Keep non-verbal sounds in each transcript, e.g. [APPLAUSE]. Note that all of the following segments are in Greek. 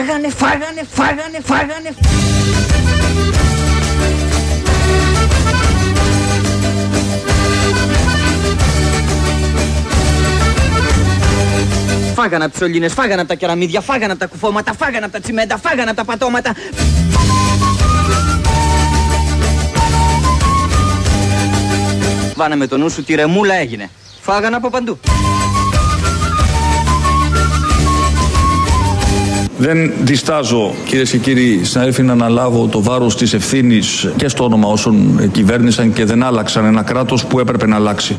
φάγανε, φάγανε, φάγανε, φάγανε. Φάγανε από τις σωλήνες, φάγανε από τα κεραμίδια, φάγανε από τα κουφώματα, φάγανε από τα τσιμέντα, φάγανε από τα πατώματα. Βάνε με το νου σου, τη ρεμούλα έγινε. Φάγανε από παντού. Δεν διστάζω, κυρίες και κύριοι συνάδελφοι, να αναλάβω το βάρος της ευθύνης και στο όνομα όσων κυβέρνησαν και δεν άλλαξαν ένα κράτος που έπρεπε να αλλάξει.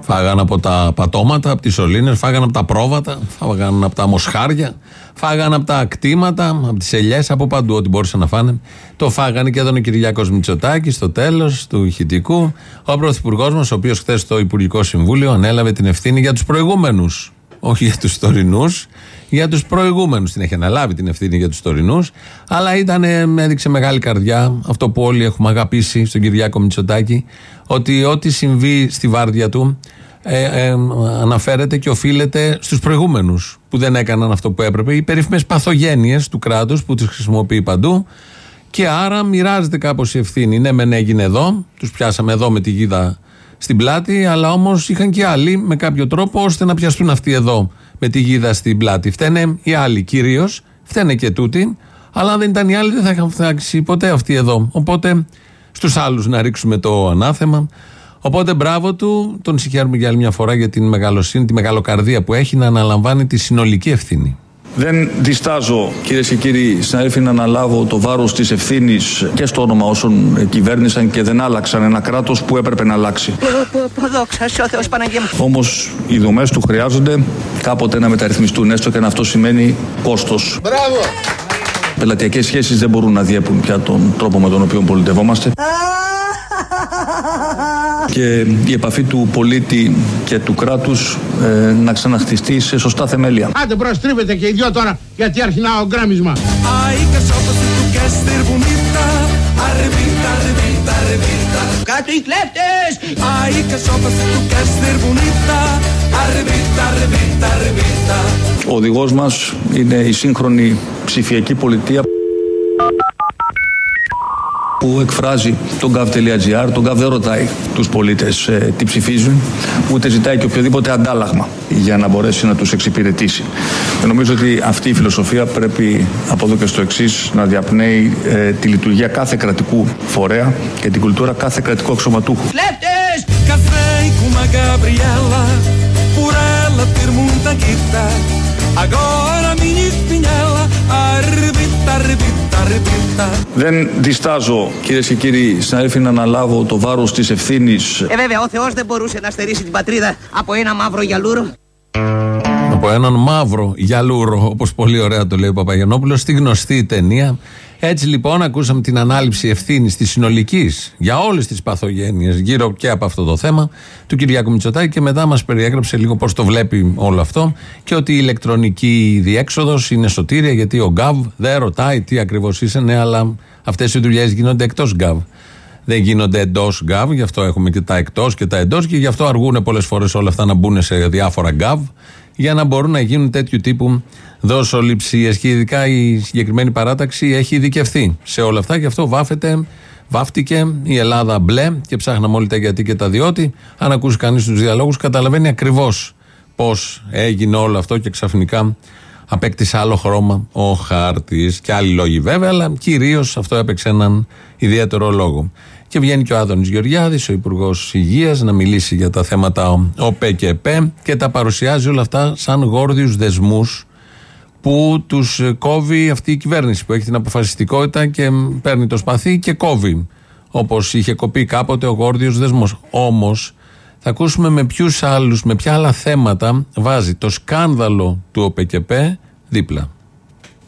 Φάγανε από τα πατώματα, από τις σωλήνες, φάγανε από τα πρόβατα, φάγανε από τα μοσχάρια, φάγανε από τα κτήματα, από τις ελιές, από παντού, ό,τι μπορούσαν να φάνε. Το φάγανε και εδώ ο Κυριάκος Μητσοτάκης στο τέλος του ηχητικού. Ο πρωθυπουργός μας, ο οποίος χθες στο Υπουργικό Συμβούλιο ανέλαβε την ευθύνη για τους προηγούμενους. Όχι για τους τωρινούς, για τους προηγούμενους. Την έχει αναλάβει την ευθύνη για τους τωρινούς, αλλά ήταν, έδειξε μεγάλη καρδιά αυτό που όλοι έχουμε αγαπήσει στον Κυριάκο Μητσοτάκη, ότι ό,τι συμβεί στη βάρδια του ε, ε, αναφέρεται και οφείλεται στους προηγούμενους που δεν έκαναν αυτό που έπρεπε. Οι περίφημες παθογένειες του κράτους που τις χρησιμοποιεί παντού. Και άρα μοιράζεται κάπως η ευθύνη. Ναι, μεν έγινε εδώ, τους πιάσαμε εδώ με τη γίδα στην πλάτη, αλλά όμως είχαν και άλλοι με κάποιο τρόπο ώστε να πιαστούν αυτοί εδώ με τη γίδα στην πλάτη. Φταίνε οι άλλοι κυρίως, φταίνε και τούτοι, αλλά αν δεν ήταν οι άλλοι δεν θα είχαν φτιάξει ποτέ αυτοί εδώ. Οπότε στους άλλους να ρίξουμε το ανάθεμα. Οπότε μπράβο του, τον συγχαίρουμε για άλλη μια φορά για την μεγαλοσύνη, τη μεγαλοκαρδία που έχει να αναλαμβάνει τη συνολική ευθύνη. Δεν διστάζω, κυρίες και κύριοι συνάδελφοι, να αναλάβω το βάρος της ευθύνης και στο όνομα όσων κυβέρνησαν και δεν άλλαξαν ένα κράτος που έπρεπε να αλλάξει. Δόξα ο Θεός Παναγία μου. Όμως οι δομές του χρειάζονται κάποτε να μεταρρυθμιστούν, έστω και αν αυτό σημαίνει κόστος. Μπράβο! Πελατειακές σχέσεις δεν μπορούν να διέπουν πια τον τρόπο με τον οποίο πολιτευόμαστε. Και η επαφή του πολίτη και του κράτους ε, να ξαναχτιστεί σε σωστά θεμέλια. Άντε προστρίβετε και οι δυο τώρα γιατί αρχινά ο γκράμισμα. Ai que só se tu queres ser bonita Arrebita, arrebita, arrebita Κάτω οι κλέφτες! Ai que só se tu queres ser bonita Arrebita, arrebita, arrebita Ο οδηγός μας είναι η σύγχρονη ψηφιακή πολιτεία που εκφράζει τον gov.gr, τον gov δεν ρωτάει τους πολίτες ε, τι ψηφίζουν, ούτε ζητάει και οποιοδήποτε αντάλλαγμα για να μπορέσει να τους εξυπηρετήσει. Και νομίζω ότι αυτή η φιλοσοφία πρέπει από εδώ και στο εξής να διαπνέει ε, τη λειτουργία κάθε κρατικού φορέα και την κουλτούρα κάθε κρατικού αξιωματούχου. Κλέφτες! Casei com uma Gabriela Por ela ter muita guita Agora a minha espinhela Arrebita, arrebita, arrebita Δεν διστάζω, κυρίες και κύριοι συνάδελφοι, να αναλάβω το βάρος της ευθύνης Ε, βέβαια, ο Θεός δεν μπορούσε να στερήσει την πατρίδα από ένα μαύρο γιαλούρο. Από έναν μαύρο γιαλούρο, όπως πολύ ωραία το λέει ο Παπαγιανόπουλος, στη γνωστή ταινία. Έτσι λοιπόν, ακούσαμε την ανάληψη ευθύνης της συνολικής για όλες τις παθογένειες γύρω και από αυτό το θέμα του Κυριάκου Μητσοτάκη και μετά μας περιέγραψε λίγο πώς το βλέπει όλο αυτό και ότι η ηλεκτρονική διέξοδος είναι σωτήρια γιατί ο gov δεν ρωτάει τι ακριβώς είσαι, ναι, αλλά αυτές οι δουλειές γίνονται εκτός gov. Δεν γίνονται εντός gov, γι' αυτό έχουμε και τα εκτός και τα εντός και γι' αυτό αργούν πολλές φορές όλα αυτά να μπουν σε διάφορα gov για να μπορούν να γίνουν τέτοιου τύπου δόσοληψίε. Και ειδικά η συγκεκριμένη παράταξη έχει ειδικευθεί σε όλα αυτά, γι' αυτό βάφεται. Βάφτηκε η Ελλάδα μπλε και ψάχναμε όλοι τα γιατί και τα διότι. Αν ακούσει κανείς τους διαλόγους, καταλαβαίνει ακριβώς πώς έγινε όλο αυτό και ξαφνικά απέκτησε άλλο χρώμα ο χάρτης. Και άλλοι λόγοι βέβαια, αλλά κυρίως αυτό έπαιξε έναν ιδιαίτερο λόγο. Και βγαίνει και ο Άδωνης Γεωργιάδης, ο Υπουργός Υγείας, να μιλήσει για τα θέματα ΟΠΕ και ΕΠΕ και τα παρουσιάζει όλα αυτά σαν γόρδιους δεσμούς που τους κόβει αυτή η κυβέρνηση που έχει την αποφασιστικότητα και παίρνει το σπαθί και κόβει. Όπως είχε κοπεί κάποτε ο γόρδιο δεσμός. Όμως θα ακούσουμε με ποιους άλλους, με ποια άλλα θέματα βάζει το σκάνδαλο του ΟΠΕΚΕΠΕ δίπλα.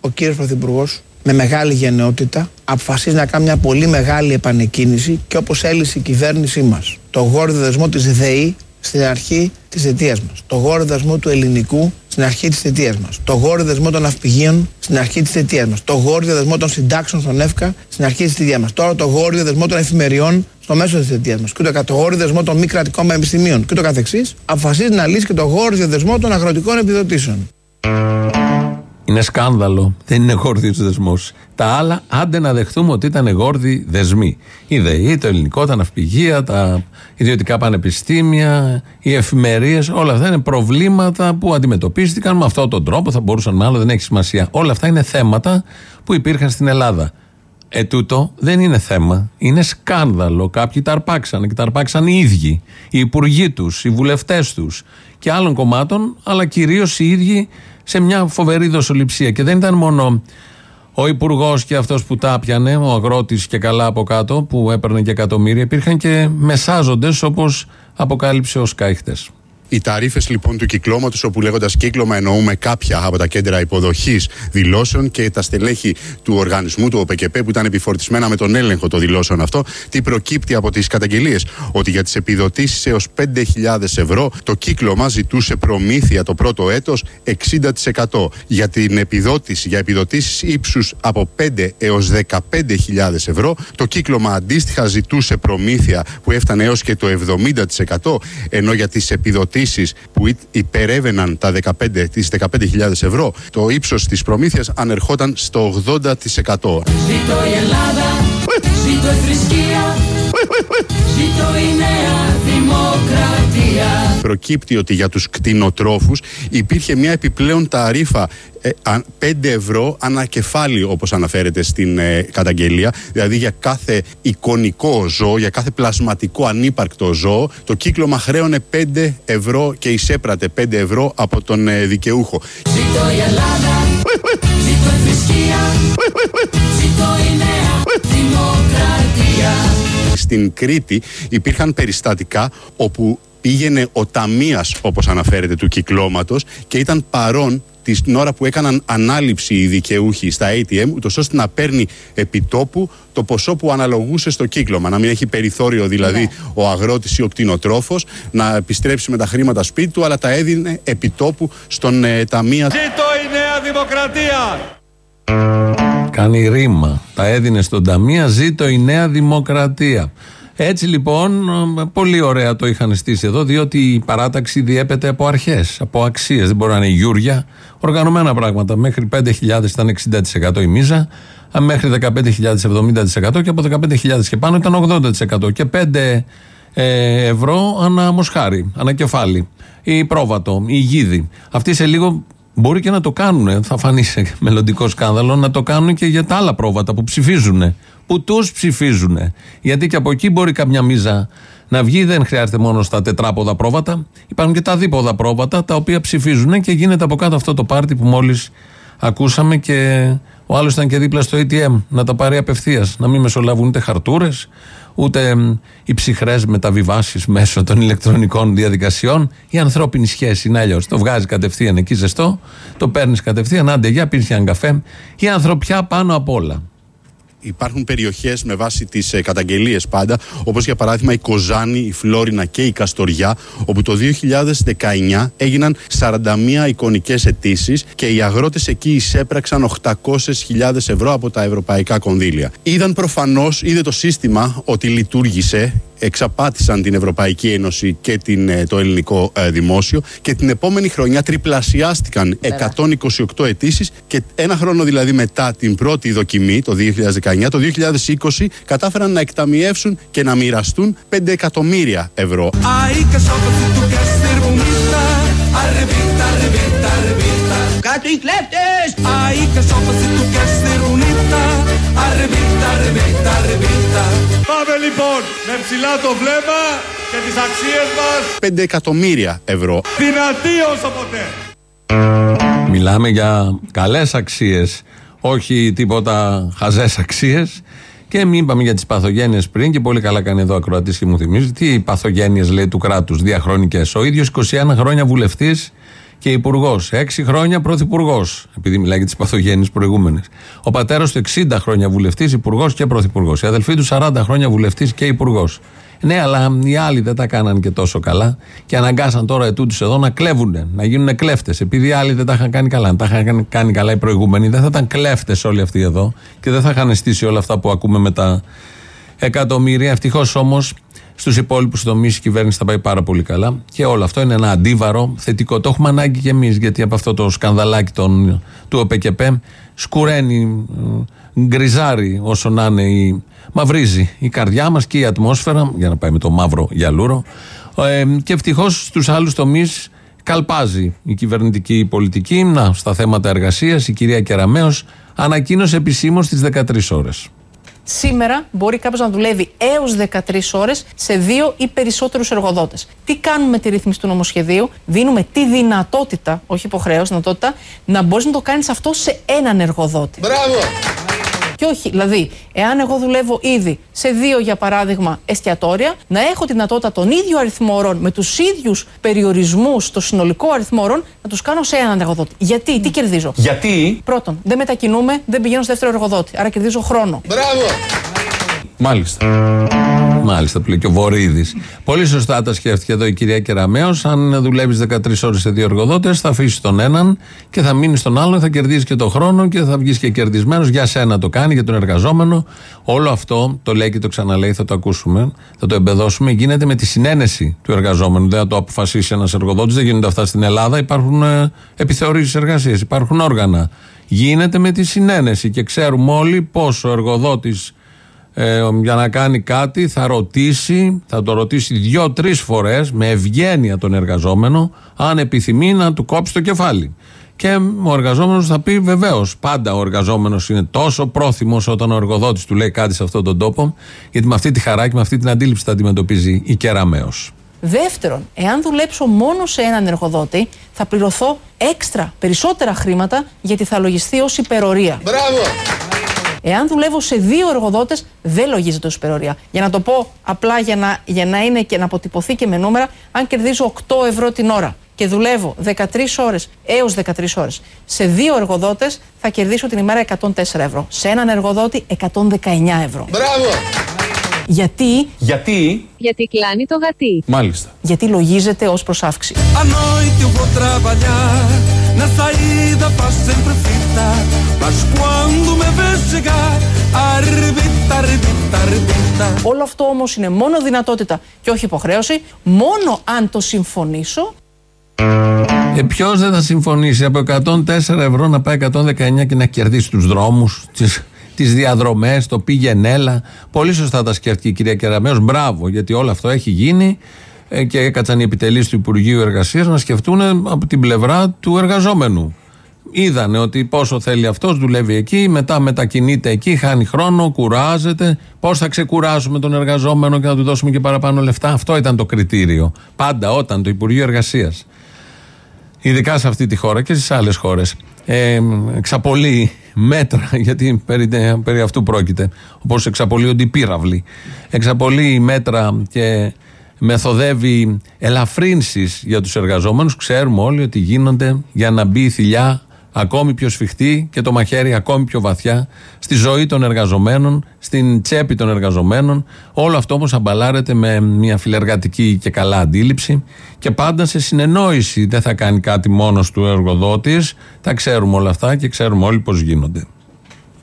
ο κύριος Πρωθυπουργός με μεγάλη γενναιότητα αποφασίζει να κάνει μια πολύ μεγάλη επανεκκίνηση και όπως έλυσε η κυβέρνησή μας το γόρδιο δεσμό της ΔΕΗ στην αρχή της θητείας μας το γόρδιο δεσμό του ελληνικού στην αρχή της θητείας μας το γόρδιο δεσμό των ναυπηγείων στην αρχή της θητείας μας το γόρδιο δεσμό των συντάξεων στον ΕΦΚΑ στην αρχή της θητείας μας τώρα το γόρδιο δεσμό των εφημεριών στο μέσο της θητείας μας και ούτω καθ' το γόρδιο δεσμό των μη κρατικών πανεπιστημίων και ούτω καθεξής αποφασίζει να λύσει και το γόρδιο δεσμό των αγροτικών επιδοτήσεων. Είναι σκάνδαλο. Δεν είναι γόρδιος δεσμός. Τα άλλα, άντε να δεχτούμε ότι ήταν γόρδιοι δεσμοί. Η ΔΕΗ, το ελληνικό, τα ναυπηγεία, τα ιδιωτικά πανεπιστήμια, οι εφημερίες, όλα αυτά είναι προβλήματα που αντιμετωπίστηκαν με αυτόν τον τρόπο. Θα μπορούσαν με άλλο, δεν έχει σημασία. Όλα αυτά είναι θέματα που υπήρχαν στην Ελλάδα. Ε, τούτο δεν είναι θέμα. Είναι σκάνδαλο. Κάποιοι τα αρπάξαν και τα αρπάξαν οι ίδιοι. Οι υπουργοί τους, οι βουλευτές τους και άλλων κομμάτων, αλλά κυρίως οι ίδιοι σε μια φοβερή δοσοληψία. Και δεν ήταν μόνο ο υπουργός και αυτός που τα πιανε, ο αγρότης και καλά από κάτω, που έπαιρνε και εκατομμύρια. Υπήρχαν και μεσάζοντες, όπως αποκάλυψε ο Σκάι χτες. Οι ταρήφες λοιπόν του κυκλώματος, όπου λέγοντας κύκλωμα εννοούμε κάποια από τα κέντρα υποδοχής δηλώσεων και τα στελέχη του οργανισμού, του ΟΠΕΚΕΠ, που ήταν επιφορτισμένα με τον έλεγχο των δηλώσεων αυτό, τι προκύπτει από τις καταγγελίες; Ότι για τις επιδοτήσεις έως 5.000 ευρώ το κύκλωμα ζητούσε προμήθεια το πρώτο έτος 60%. Για την επιδότηση, για επιδοτήσεις ύψους από 5 έως 15.000 ευρώ, το κύκλωμα αντίστοιχα ζητούσε προμήθεια που έφτανε έως και το 70%, ενώ για τις επιδοτήσεις που υπερεύαιναν τα 15, τις 15.000 ευρώ, το ύψος της προμήθειας ανερχόταν στο 80%. Ζήτω η Ελλάδα, ζήτω η θρησκεία, ζήτω η νέα δημοκρατία. Προκύπτει ότι για τους κτηνοτρόφους υπήρχε μια επιπλέον ταρίφα 5 ε, ευρώ ανακεφάλι όπως αναφέρεται στην ε, καταγγελία. Δηλαδή για κάθε εικονικό ζώο για κάθε πλασματικό ανύπαρκτο ζώο το κύκλωμα χρέωνε 5 ευρώ και εισέπρατε 5 ευρώ από τον ε, δικαιούχο. Ζήτω η Ελλάδα Ζήτω η θρησκεία Ζήτω η νέα δημοκρατία. Στην Κρήτη υπήρχαν περιστατικά όπου πήγαινε ο ταμείας όπως αναφέρεται του κυκλώματος και ήταν παρόν την ώρα που έκαναν ανάληψη οι δικαιούχοι στα ATM, ούτως ώστε να παίρνει επιτόπου το ποσό που αναλογούσε στο κύκλωμα. Να μην έχει περιθώριο δηλαδή ναι. ο αγρότης ή ο κτηνοτρόφος να επιστρέψει με τα χρήματα σπίτι του, αλλά τα έδινε επιτόπου στον ε, ταμεία. Ζήτω η Νέα Δημοκρατία! Κάνει ρήμα. Τα έδινε στον ταμεία. Ζήτω η Νέα Δημοκρατία. Έτσι λοιπόν, πολύ ωραία το είχαν στήσει εδώ, διότι η παράταξη διέπεται από αρχές, από αξίες. Δεν μπορεί να είναι γιούρια. Οργανωμένα πράγματα. Μέχρι 5.000 ήταν 60% η μίζα, μέχρι 15.000 70% και από 15.000 και πάνω ήταν 80%. Και 5 ε, ευρώ ανά μοσχάρι, ανά κεφάλι. Η πρόβατο, η γίδη. Αυτοί σε λίγο μπορεί και να το κάνουν, θα φανεί σε μελλοντικό σκάνδαλο, να το κάνουν και για τα άλλα πρόβατα που ψηφίζουν που τους ψηφίζουν. Γιατί και από εκεί μπορεί καμιά μίζα να βγει, δεν χρειάζεται μόνο στα τετράποδα πρόβατα. Υπάρχουν και τα δίποδα πρόβατα τα οποία ψηφίζουν και γίνεται από κάτω αυτό το πάρτι που μόλις ακούσαμε και ο άλλος ήταν και δίπλα στο ATM να τα πάρει απευθείας. Να μην μεσολαβούν ούτε χαρτούρες, ούτε οι ψυχρές μεταβιβάσεις μέσω των ηλεκτρονικών διαδικασιών. Η ανθρώπινη σχέση είναι αλλιώς. Το βγάζει κατευθείαν εκεί ζεστό, το παίρνεις κατευθείαν, άντε για πίνεις ένα καφέ. Η ανθρωπιά πάνω απ' όλα υπάρχουν περιοχές με βάση τις ε, καταγγελίες πάντα, όπως για παράδειγμα η Κοζάνη, η Φλόρινα και η Καστοριά, όπου το 2019 έγιναν 41 εικονικές αιτήσεις και οι αγρότες εκεί εισέπραξαν 800.000 ευρώ από τα ευρωπαϊκά κονδύλια. Είδαν προφανώς, είδε το σύστημα ότι λειτουργήσε εξαπάτησαν την Ευρωπαϊκή Ένωση και την, ε, το ελληνικό ε, δημόσιο και την επόμενη χρονιά τριπλασιάστηκαν 128 αιτήσεις και ένα χρόνο δηλαδή μετά την πρώτη δοκιμή το 2019, το 2020 κατάφεραν να εκταμιεύσουν και να μοιραστούν 5 εκατομμύρια ευρώ. Κάτω οι κλέφτες! Πάμε λοιπόν με ψηλά το βλέμμα και τις αξίες μας 5 εκατομμύρια ευρώ Δυνατή όσο ποτέ Μιλάμε για καλές αξίες όχι τίποτα χαζές αξίες και μην είπαμε για τις παθογένειες πριν και πολύ καλά κάνει εδώ ο ακροατής και μου θυμίζει. Τι παθογένειες λέει του κράτους διαχρονικές. Ο ίδιος 21 χρόνια βουλευτής και υπουργός. Έξι χρόνια πρωθυπουργός, επειδή μιλάει για τις παθογένειες προηγούμενες. Ο πατέρας του 60 χρόνια βουλευτής, υπουργός και πρωθυπουργός. Η αδελφή του 40 χρόνια βουλευτής και υπουργός. Ναι, αλλά οι άλλοι δεν τα κάναν και τόσο καλά και αναγκάσαν τώρα ετούτους εδώ να κλέβουν, να γίνουν κλέφτες. Επειδή οι άλλοι δεν τα είχαν κάνει καλά. Αν τα είχαν κάνει καλά οι προηγούμενοι, δεν θα ήταν κλέφτες όλοι αυτοί εδώ και δεν θα είχαν στήσει όλα αυτά που ακούμε με τα εκατομμύρια. Ευτυχώς όμως Στους υπόλοιπους τομείς η κυβέρνηση θα πάει πάρα πολύ καλά. Και όλο αυτό είναι ένα αντίβαρο θετικό. Το έχουμε ανάγκη κι εμείς, γιατί από αυτό το σκανδαλάκι των, του ΟΠΕΚΕΠΕ σκουραίνει, ε, γκριζάρει όσο να είναι η. Μαυρίζει η καρδιά μας και η ατμόσφαιρα, για να πάει με το μαύρο γυαλούρο. Ε, και ευτυχώς στους άλλους τομείς καλπάζει η κυβερνητική πολιτική. Να, στα θέματα εργασίας, η κυρία Κεραμέο ανακοίνωσε επισήμως τις 13 ώρες. Σήμερα μπορεί κάποιος να δουλεύει έως 13 ώρες σε δύο ή περισσότερους εργοδότες. Τι κάνουμε με τη ρύθμιση του νομοσχεδίου, δίνουμε τη δυνατότητα, όχι υποχρέωση, δυνατότητα, να μπορείς να το κάνεις αυτό σε έναν εργοδότη. Μπράβο! Και όχι, δηλαδή, εάν εγώ δουλεύω ήδη σε δύο, για παράδειγμα, εστιατόρια, να έχω τη δυνατότητα τον ίδιο αριθμό ώρων με τους ίδιους περιορισμούς στο συνολικό αριθμό ώρων να τους κάνω σε έναν εργοδότη. Γιατί, τι κερδίζω; Γιατί; Πρώτον, δεν μετακινούμε, δεν πηγαίνω στο δεύτερο εργοδότη. Άρα κερδίζω χρόνο. Μπράβο! Μάλιστα. Μάλιστα, που λέει και ο Βορύδης. Πολύ σωστά τα σκέφτηκε εδώ η κυρία Κεραμέο. Αν δουλεύεις 13 ώρες σε δύο εργοδότες, θα αφήσεις τον έναν και θα μείνεις στον άλλον, θα κερδίσει και τον χρόνο και θα βγεις και κερδισμένος. Για σένα το κάνει, για τον εργαζόμενο. Όλο αυτό το λέει και το ξαναλέει, θα το ακούσουμε, θα το εμπεδώσουμε. Γίνεται με τη συνένεση του εργαζόμενου. Δεν θα το αποφασίσει ένας εργοδότης. Δεν γίνονται αυτά στην Ελλάδα. Υπάρχουν ε, επιθεωρήσεις εργασίας, υπάρχουν όργανα. Γίνεται με τη συνένεση και ξέρουμε όλοι πόσο ο εργοδότης ε, για να κάνει κάτι θα ρωτήσει, θα το ρωτήσει δύο-τρει φορές με ευγένεια τον εργαζόμενο, αν επιθυμεί να του κόψει το κεφάλι. Και ο εργαζόμενος θα πει βεβαίως. Πάντα ο εργαζόμενος είναι τόσο πρόθυμος όταν ο εργοδότης του λέει κάτι σε αυτόν τον τόπο, γιατί με αυτή τη χαρά και με αυτή την αντίληψη θα αντιμετωπίζει η κεραμαίο. Δεύτερον, εάν δουλέψω μόνο σε έναν εργοδότη, θα πληρωθώ έξτρα περισσότερα χρήματα γιατί θα λογιστεί ως υπερορία. Μπράβο! Εάν δουλεύω σε δύο εργοδότες, δεν λογίζεται ω υπερορία. Για να το πω απλά για να, για να είναι και να αποτυπωθεί και με νούμερα, αν κερδίζω 8 ευρώ την ώρα και δουλεύω 13 ώρες έως 13 ώρες σε δύο εργοδότες, θα κερδίσω την ημέρα 104 ευρώ. Σε έναν εργοδότη 119 ευρώ. Μπράβο! Γιατί, Γιατί; Γιατί κλάνει το γατί. Μάλιστα. γιατί λογίζεται ως προς αύξηση. À noite eu vou trabalhar, na saída faço sempre fita. Mas quando me vês chegar, arrebita, arrebita, arrebita. Όλο αυτό όμως είναι μόνο δυνατότητα και όχι υποχρέωση, μόνο αν το συμφωνήσω Ε, Ποιος δεν θα συμφωνήσει από 104 ευρώ να πάει 119 και να κερδίσει τους δρόμους, τις διαδρομές, το πήγαινε έλα. Πολύ σωστά τα σκέφτηκε η κυρία Κεραμέο. Μπράβο, γιατί όλο αυτό έχει γίνει ε, και έκατσαν οι επιτελείς του Υπουργείου Εργασίας να σκεφτούν από την πλευρά του εργαζόμενου. Είδανε ότι πόσο θέλει αυτός, δουλεύει εκεί, μετά μετακινείται εκεί, χάνει χρόνο, κουράζεται. Πώς θα ξεκουράσουμε τον εργαζόμενο και να του δώσουμε και παραπάνω λεφτά; Αυτό ήταν το κριτήριο. Πάντα όταν το Υπουργείο Εργασίας ειδικά σε αυτή τη χώρα και στις άλλες χώρες, ε, εξαπολύει μέτρα, [LAUGHS] γιατί περί, περί αυτού πρόκειται, όπως εξαπολύονται οι πύραυλοι. Εξαπολύει μέτρα και μεθοδεύει ελαφρύνσεις για τους εργαζόμενους. Ξέρουμε όλοι ότι γίνονται για να μπει η θηλιά ακόμη πιο σφιχτή και το μαχαίρι ακόμη πιο βαθιά στη ζωή των εργαζομένων, στην τσέπη των εργαζομένων. Όλο αυτό όμως αμπαλάρεται με μια φιλεργατική και καλά αντίληψη και πάντα σε συνεννόηση. Δεν θα κάνει κάτι μόνος του εργοδότης. Τα ξέρουμε όλα αυτά και ξέρουμε όλοι πώς γίνονται.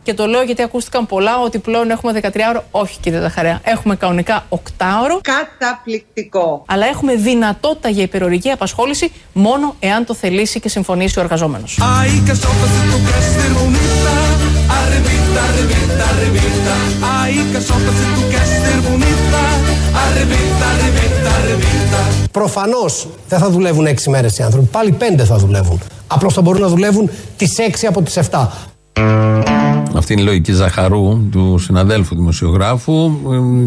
Και το λέω γιατί ακούστηκαν πολλά ότι πλέον έχουμε 13 ώρο. Όχι, κύριε Ζαχαρέα. Έχουμε κανονικά 8 ώρο, Καταπληκτικό. αλλά έχουμε δυνατότητα για υπερορική απασχόληση μόνο εάν το θελήσει και συμφωνήσει ο εργαζόμενος. Ay, que sopa si tú quieres ser bonita. Arrebita, arrebita, arrebita. Ay, que sopa si tú quieres ser bonita. Arrebita, arrebita, arrebita. Προφανώς δεν θα δουλεύουν 6 μέρες οι άνθρωποι. Πάλι 5 θα δουλεύουν. Απλώς θα μπορούν να δουλεύουν τις 6 από τις 7. Αυτή είναι η λογική Ζαχαρού, του συναδέλφου δημοσιογράφου.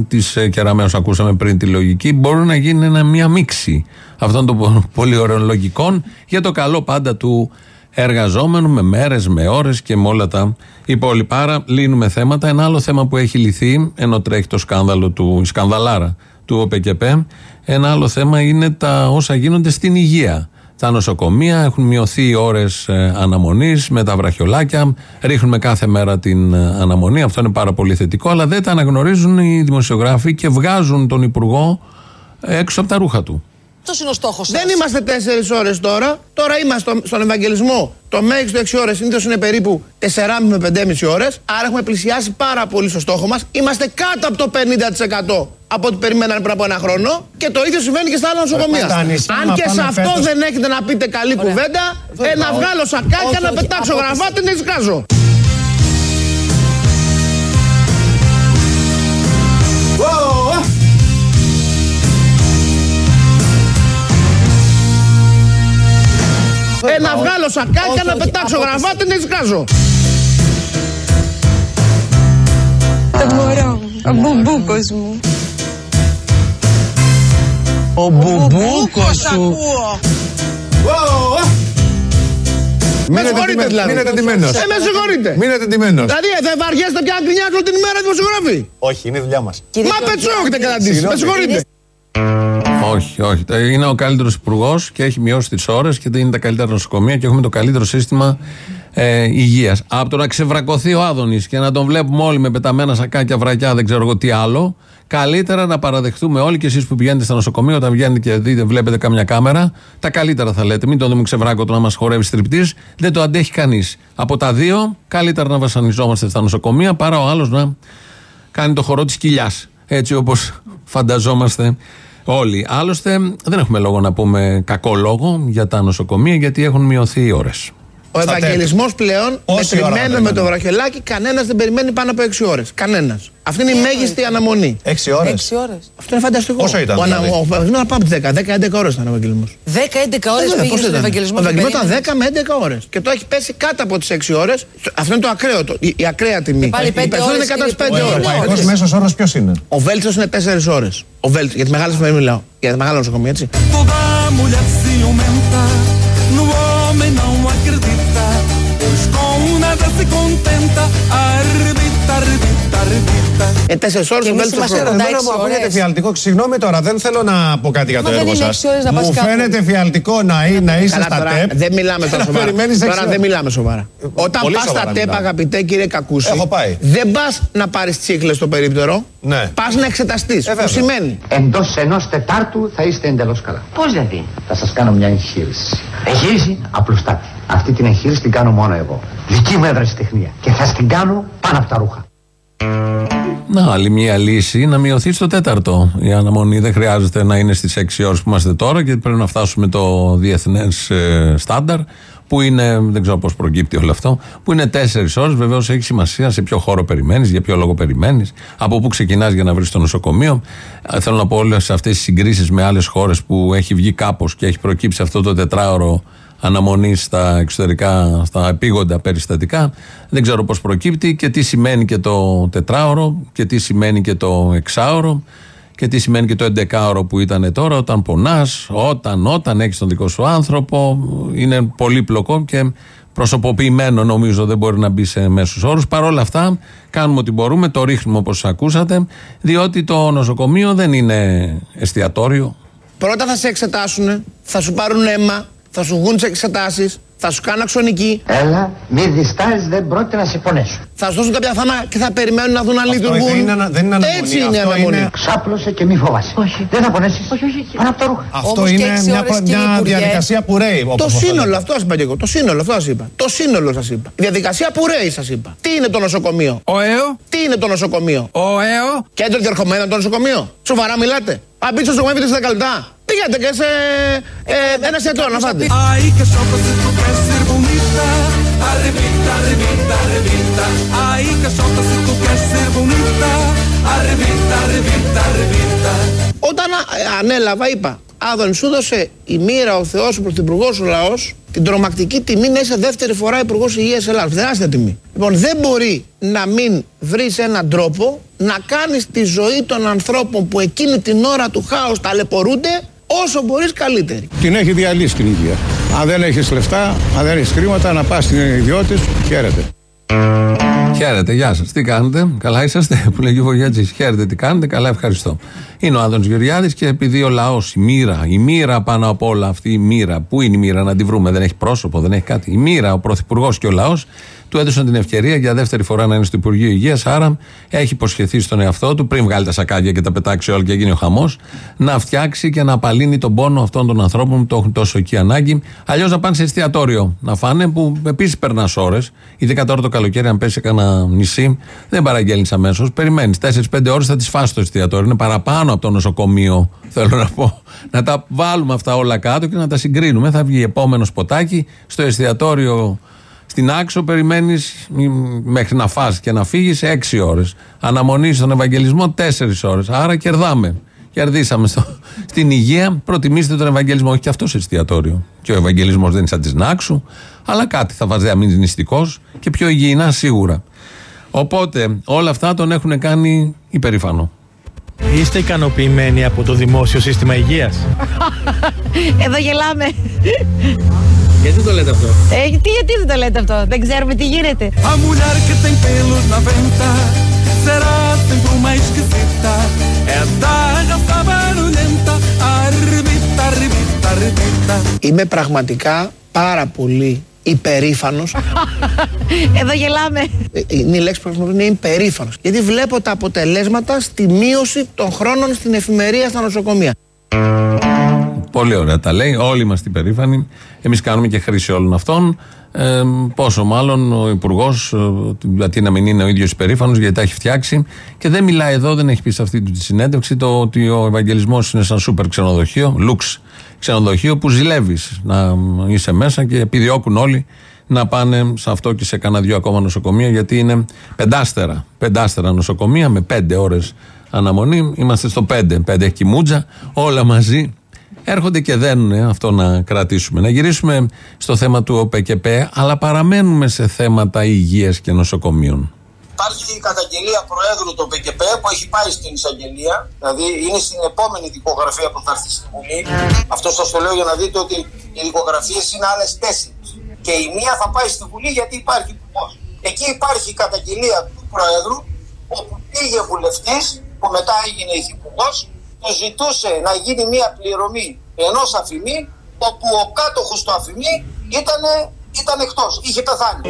Τη Κεραμέως ακούσαμε πριν τη λογική. Μπορεί να γίνει ένα, μια μίξη αυτών των πο- πολύ ωραίων λογικών για το καλό πάντα του εργαζόμενου με μέρες, με ώρες και με όλα τα υπόλοιπα. Άρα λύνουμε θέματα. Ένα άλλο θέμα που έχει λυθεί, ενώ τρέχει το σκάνδαλο του, η σκανδαλάρα του ΟΠΕΚΕΠΕ, ένα άλλο θέμα είναι τα όσα γίνονται στην υγεία. Τα νοσοκομεία έχουν μειωθεί οι ώρες αναμονής με τα βραχιολάκια. Ρίχνουμε κάθε μέρα την ε, αναμονή. Αυτό είναι πάρα πολύ θετικό. Αλλά δεν τα αναγνωρίζουν οι δημοσιογράφοι και βγάζουν τον Υπουργό έξω από τα ρούχα του. Αυτός είναι ο στόχος σας. Δεν είμαστε 4 ώρες τώρα. Τώρα είμαστε στο- στον Ευαγγελισμό. Το μέγιστο 6 ώρες συνήθως είναι περίπου 4,5 με 5,5 ώρες. Άρα έχουμε πλησιάσει πάρα πολύ στο στόχο μας. Είμαστε κάτω από το 50% από ό,τι περιμέναμε πριν από ένα χρόνο. Και το ίδιο συμβαίνει και στα άλλα νοσοκομεία. στα νησιά, Αν μα και σε πάμε αυτό φέτος. δεν έχετε να πείτε καλή κουβέντα, ε, να βγάλω σακάκια, Όχι, να όχι, πετάξω από- γραβάτε, να ρισκάζω. Ε, να βγάλω σακάκια, Όχι, να όχι, πετάξω από- γραβάτε, να ρισκάζω. Το μωρό μου, ο μπουμπούκος μου. Ο μπουμπούκος σου. Με συγχωρείτε δηλαδή. Μείνετε ντυμένος. Ε, με συγχωρείτε. Μείνετε ντυμένος. Δηλαδή, ε, θα βαριέστε πια να γκρινιάζετε όλη την ημέρα δημοσιογράφοι. Όχι, είναι η δουλειά μας. Μα πετσό έχετε καταντήσει. Με συγχωρείτε. Όχι, όχι. Είναι ο καλύτερος υπουργός και έχει μειώσει τις ώρες και είναι τα καλύτερα νοσοκομεία και έχουμε το καλύτερο σύστημα ε, υγείας. Από το να ξεβρακωθεί ο Άδωνης και να τον βλέπουμε όλοι με πεταμένα σακάκια, βρακιά, δεν ξέρω εγώ τι άλλο, καλύτερα να παραδεχτούμε όλοι και εσείς που πηγαίνετε στα νοσοκομεία, όταν βγαίνετε και δείτε, βλέπετε καμιά κάμερα, τα καλύτερα θα λέτε. Μην τον δούμε ξεβράκωτο να μας χορεύει στριπτής, δεν το αντέχει κανείς. Από τα δύο, καλύτερα να βασανιζόμαστε στα νοσοκομεία παρά ο άλλος να κάνει το χορό της κοιλιάς. Έτσι όπως φανταζόμαστε όλοι. Άλλωστε, δεν έχουμε λόγο να πούμε κακό λόγο για τα νοσοκομεία, γιατί έχουν μειωθεί οι ώρες. Ο Στα Ευαγγελισμό πλέον, Πόση ώρα μετρημένο να με το περιμένουμε? βραχιολάκι, κανένα δεν περιμένει πάνω από 6 ώρε. Κανένα. Αυτή είναι η μέγιστη αναμονή. Έξι ώρες. 6 ώρε. Αυτό είναι φανταστικό. Πόσο ήταν, Ο ανα- δηλαδή? Ο Ευαγγελισμό να πάμε από 10, 10-11 ώρε ήταν ο Ευαγγελισμό. 10-11 ώρε πήγε στον Ευαγγελισμό. Ο και Ευαγγελισμό ήταν περίμενε. 10 με 11 ώρε. Και το έχει πέσει κάτω από τι 6 ώρε. Αυτό είναι το ακραίο, το, η, η ακραία τιμή. πάλι Οι πέντε περισσότεροι ώρες, είναι κάτω από τι κύριε 5 Υπουργέ. ώρε. Ναι, Ευρωπαϊκός ώρες. μέσος όρος ποιος είναι. Ο βέλτιστο είναι 4 ώρε. Ο βέλτιστο, για τι μεγάλε εφημερίδε μιλάω. Για τα μεγάλα νοσοκομεία, έτσι. canta Ε, 4 ώρες Και ο εμείς βέλτιστο είμαστε χρόνο. κοντά Εμένα έξι μου ακούγεται ώρες. φιαλτικό. Συγγνώμη τώρα, δεν θέλω να πω κάτι για Μα το δεν έργο είναι σας. έξι ώρες να πας Μου κάπου. φαίνεται φιαλτικό να, ή- να είσαι Καλά, στα τώρα, ΤΕΠ. δεν μιλάμε και τώρα να σοβαρά. περιμένεις έξι Τώρα δεν ώρες. μιλάμε σοβαρά. Όταν πολύ πας στα σοβαρά ΤΕΠ, μιλάμε. αγαπητέ κύριε Κακούση, Έχω πάει. δεν πας να πάρεις τσίχλες στο περίπτερο. Ναι. Πας να εξεταστείς. βέβαια. που σημαίνει. Εντός ενός Τετάρτου θα είστε εντελώς καλά. Πώς δηλαδή; Θα σας κάνω μια εγχείρηση. Εγχείρηση; Απλουστάτη. Αυτή την εγχείρηση την κάνω μόνο εγώ. Δική μου ευρεσιτεχνία. Και θα την κάνω πάνω από τα ρούχα. Να, άλλη μια λύση να μειωθεί στο τέταρτο. Η αναμονή δεν χρειάζεται να είναι στις 6 ώρες που είμαστε τώρα και πρέπει να φτάσουμε το διεθνές στάνταρ που είναι, δεν ξέρω πώς προκύπτει όλο αυτό, που είναι 4 ώρες. Βεβαίως έχει σημασία σε ποιο χώρο περιμένεις, για ποιο λόγο περιμένεις, από πού ξεκινάς για να βρεις το νοσοκομείο. Ε, Θέλω να πω όλες αυτές τις συγκρίσεις με άλλες χώρες που έχει βγει κάπως και έχει προκύψει αυτό το τετράωρο αναμονή στα εξωτερικά, στα επίγοντα περιστατικά. Δεν ξέρω πώς προκύπτει και τι σημαίνει και το τετράωρο και τι σημαίνει και το εξάωρο και τι σημαίνει και το εντεκάωρο που ήταν τώρα όταν πονάς, όταν, όταν έχεις τον δικό σου άνθρωπο. Είναι πολύπλοκο και προσωποποιημένο νομίζω δεν μπορεί να μπει σε μέσους όρους. Παρ' όλα αυτά κάνουμε ό,τι μπορούμε, το ρίχνουμε όπως ακούσατε, διότι το νοσοκομείο δεν είναι εστιατόριο, Πρώτα θα σε εξετάσουν, θα σου πάρουν αίμα, θα σου βγουν τις εξετάσεις, θα σου κάνουν αξονική, Έλα, μη διστάζεις, δεν πρόκειται να σε πονέσω. θα σου δώσουν κάποια φάρμακα και θα περιμένουν να δουν να Αυτό λειτουργούν. δεν είναι ανα- δεν είναι αναμονή, Έτσι είναι η αυτό αναμονή. είναι- Ξάπλωσε και μη φοβάσαι. Όχι. Δεν θα πονέσεις. Όχι, όχι. Πάνω από τα ρούχα. Αυτό Όμως και είναι έξι μια, ώρες, κύριε μια Υπουργέ. διαδικασία που ρέει. Το όπως σύνολο, λέτε. αυτό σας είπα και εγώ. Το σύνολο, αυτό σας είπα. Το σύνολο σας είπα. Η διαδικασία που ρέει σας είπα. Τι είναι το νοσοκομείο; Ο ΕΟ, Τι είναι το νοσοκομείο; ο ΕΟ, Κέντρο διερχομένο το νοσοκομείο. Σοβαρά μιλάτε. Αν μπείτε στο νοσοκομείο πείτε 10 λεπτά. Πήγατε και σε ε, ένα εστιατόριο να φάτε. Ai que chota se tu quer ser bonita Arrebita, arrebita, arrebita Ai que chota se tu quer ser bonita Arrebita, arrebita, arrebita Όταν α- ανέλαβα, είπα, Άδων, σου δώσε η μοίρα ο Θεός, ο Πρωθυπουργός, ο λαός, την τρομακτική τιμή να είσαι δεύτερη φορά Υπουργός Υγείας Ελλάδας. Τεράστια τιμή. Λοιπόν, δεν μπορεί να μην βρεις έναν τρόπο να κάνεις τη ζωή των ανθρώπων που εκείνη την ώρα του χάου ταλαιπωρούνται όσο μπορείς καλύτερη. Την έχει διαλύσει την υγεία. Αν δεν έχεις λεφτά, αν δεν έχεις χρήματα, να πας στην ιδιώτης, χαίρετε. Χαίρετε, γεια σας. Τι κάνετε, καλά είσαστε, [LAUGHS] που λέγει ο Βογιάτζη. Χαίρετε, τι κάνετε, καλά, ευχαριστώ. Είναι ο Άδωνο Γεωργιάδης και επειδή ο λαός, η μοίρα, η μοίρα πάνω απ' όλα αυτή η μοίρα, πού είναι η μοίρα να τη βρούμε, δεν έχει πρόσωπο, δεν έχει κάτι. Η μοίρα, ο πρωθυπουργός και ο λαός του του έδωσαν την ευκαιρία για δεύτερη φορά να είναι στο Υπουργείο Υγείας. Άρα έχει υποσχεθεί στον εαυτό του, πριν βγάλει τα σακάκια και τα πετάξει όλα και γίνει ο χαμός, να φτιάξει και να απαλύνει τον πόνο αυτών των ανθρώπων που το έχουν τόσο εκεί ανάγκη. Αλλιώς να πάνε σε εστιατόριο να φάνε, που επίσης περνάς ώρες. Ειδικά τώρα το καλοκαίρι, αν πέσει κανένα νησί, δεν παραγγέλνεις αμέσως. Περιμένεις 4-5 ώρες θα τις φάσει το εστιατόριο. Είναι παραπάνω από το νοσοκομείο, θέλω να πω. Να τα βάλουμε αυτά όλα κάτω και να τα συγκρίνουμε. Θα βγει επόμενο σποτάκι στο εστιατόριο στην άξο περιμένεις μέχρι να φας και να φύγεις 6 ώρες. Αναμονής στον Ευαγγελισμό 4 ώρες. Άρα κερδάμε. Κερδίσαμε στο, [LAUGHS] στην υγεία. Προτιμήστε τον Ευαγγελισμό. Όχι και αυτός σε εστιατόριο. Και ο Ευαγγελισμός δεν είναι σαν τη Νάξου. Αλλά κάτι θα βάζει αμυνιστικό και πιο υγιεινά σίγουρα. Οπότε όλα αυτά τον έχουν κάνει υπερήφανο. Είστε ικανοποιημένοι από το δημόσιο σύστημα υγείας; [LAUGHS] Εδώ γελάμε. Γιατί το λέτε αυτό; Ε, τι, γιατί δεν το λέτε αυτό; Δεν ξέρουμε τι γίνεται. A mulher que tem pelos na venta será sempre uma esquisita. É da raça barulhenta, arbita, arbita, arbita. Είμαι πραγματικά πάρα πολύ υπερήφανος. [LAUGHS] Εδώ γελάμε. Ε, Είναι η λέξη που χρησιμοποιώ, είναι υπερήφανος. Γιατί βλέπω τα αποτελέσματα στη μείωση των χρόνων στην εφημερία στα νοσοκομεία. Πολύ ωραία τα λέει. Όλοι είμαστε υπερήφανοι. Εμείς κάνουμε και χρήση όλων αυτών. Ε, πόσο μάλλον ο Υπουργός, γιατί να μην είναι ο ίδιος υπερήφανος, γιατί τα έχει φτιάξει. Και δεν μιλάει εδώ, δεν έχει πει σε αυτή τη συνέντευξη το ότι ο Ευαγγελισμός είναι σαν σούπερ ξενοδοχείο, λουξ ξενοδοχείο που ζηλεύεις να είσαι μέσα και επιδιώκουν όλοι να πάνε σε αυτό και σε κανένα δυο ακόμα νοσοκομεία, γιατί είναι πεντάστερα, πεντάστερα νοσοκομεία με πέντε ώρες αναμονή. Είμαστε στο πέντε, πέντε έχει και η Μούτζα, όλα μαζί έρχονται και δένουν ε, αυτό να κρατήσουμε. Να γυρίσουμε στο θέμα του ΟΠΕΚΕΠΕ, αλλά παραμένουμε σε θέματα υγείας και νοσοκομείων. Υπάρχει η καταγγελία Προέδρου του ΠΚΠ που έχει πάει στην εισαγγελία, δηλαδή είναι στην επόμενη δικογραφία που θα έρθει στη Βουλή. Αυτό σας το λέω για να δείτε ότι οι δικογραφίες είναι άλλες τέσσερις. Και η μία θα πάει στη Βουλή γιατί υπάρχει υπουργό. Εκεί υπάρχει η καταγγελία του Προέδρου, όπου πήγε βουλευτής, που μετά έγινε υφυπουργός, το ζητούσε να γίνει μία πληρωμή ενός αφημί, όπου ο κάτοχος του αφημί ήταν, ήταν εκτός, είχε πεθάνει.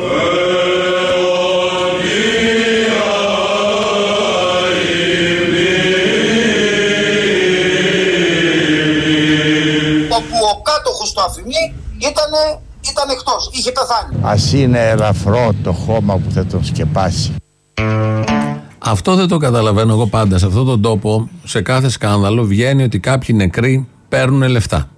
Κάτοχος του αφημί ήταν, ήταν εκτός, είχε πεθάνει. Ας είναι ελαφρό το χώμα που θα τον σκεπάσει. Αυτό δεν το καταλαβαίνω εγώ πάντα. Σε αυτόν τον τόπο, σε κάθε σκάνδαλο, βγαίνει ότι κάποιοι νεκροί παίρνουν λεφτά.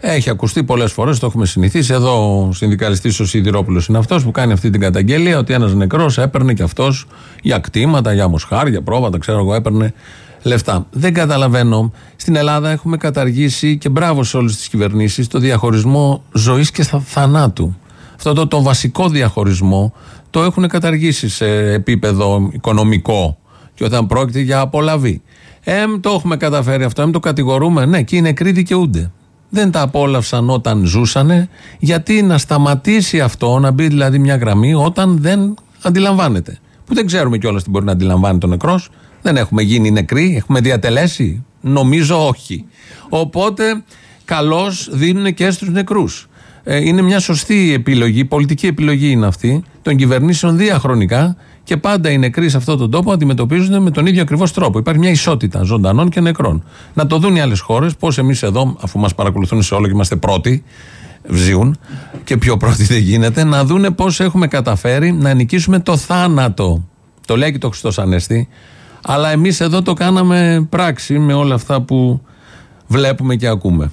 Έχει ακουστεί πολλές φορές, το έχουμε συνηθίσει. Εδώ ο συνδικαλιστής ο Σιδηρόπουλος είναι αυτός που κάνει αυτή την καταγγελία ότι ένας νεκρός έπαιρνε και αυτός για κτήματα, για μοσχάρια, πρόβατα, ξέρω εγώ, έπαιρνε λεφτά. Δεν καταλαβαίνω. Στην Ελλάδα έχουμε καταργήσει και μπράβο σε όλες τις κυβερνήσεις το διαχωρισμό ζωής και θα- θανάτου. Αυτό το, το βασικό διαχωρισμό το έχουν καταργήσει σε επίπεδο οικονομικό και όταν πρόκειται για απολαβή. Εμ το έχουμε καταφέρει αυτό, εμ το κατηγορούμε. Ναι, και οι νεκροί δικαιούνται. Δεν τα απόλαυσαν όταν ζούσανε, γιατί να σταματήσει αυτό, να μπει δηλαδή μια γραμμή όταν δεν αντιλαμβάνεται. Που δεν ξέρουμε κιόλας τι μπορεί να αντιλαμβάνει ο νεκρός. Δεν έχουμε γίνει νεκροί, έχουμε διατελέσει. Νομίζω όχι. Οπότε καλώς δίνουν και στους νεκρούς. Ε, είναι μια σωστή επιλογή, πολιτική επιλογή είναι αυτή, των κυβερνήσεων διαχρονικά και πάντα οι νεκροί σε αυτόν τον τόπο αντιμετωπίζονται με τον ίδιο ακριβώς τρόπο. Υπάρχει μια ισότητα ζωντανών και νεκρών. Να το δουν οι άλλες χώρες, πώς εμείς εδώ, αφού μας παρακολουθούν σε όλο και είμαστε πρώτοι, βζίουν και πιο πρώτοι δεν γίνεται, να δούνε πώς έχουμε καταφέρει να νικήσουμε το θάνατο. Το λέει και το Χριστός Ανέστη. Αλλά εμείς εδώ το κάναμε πράξη με όλα αυτά που βλέπουμε και ακούμε.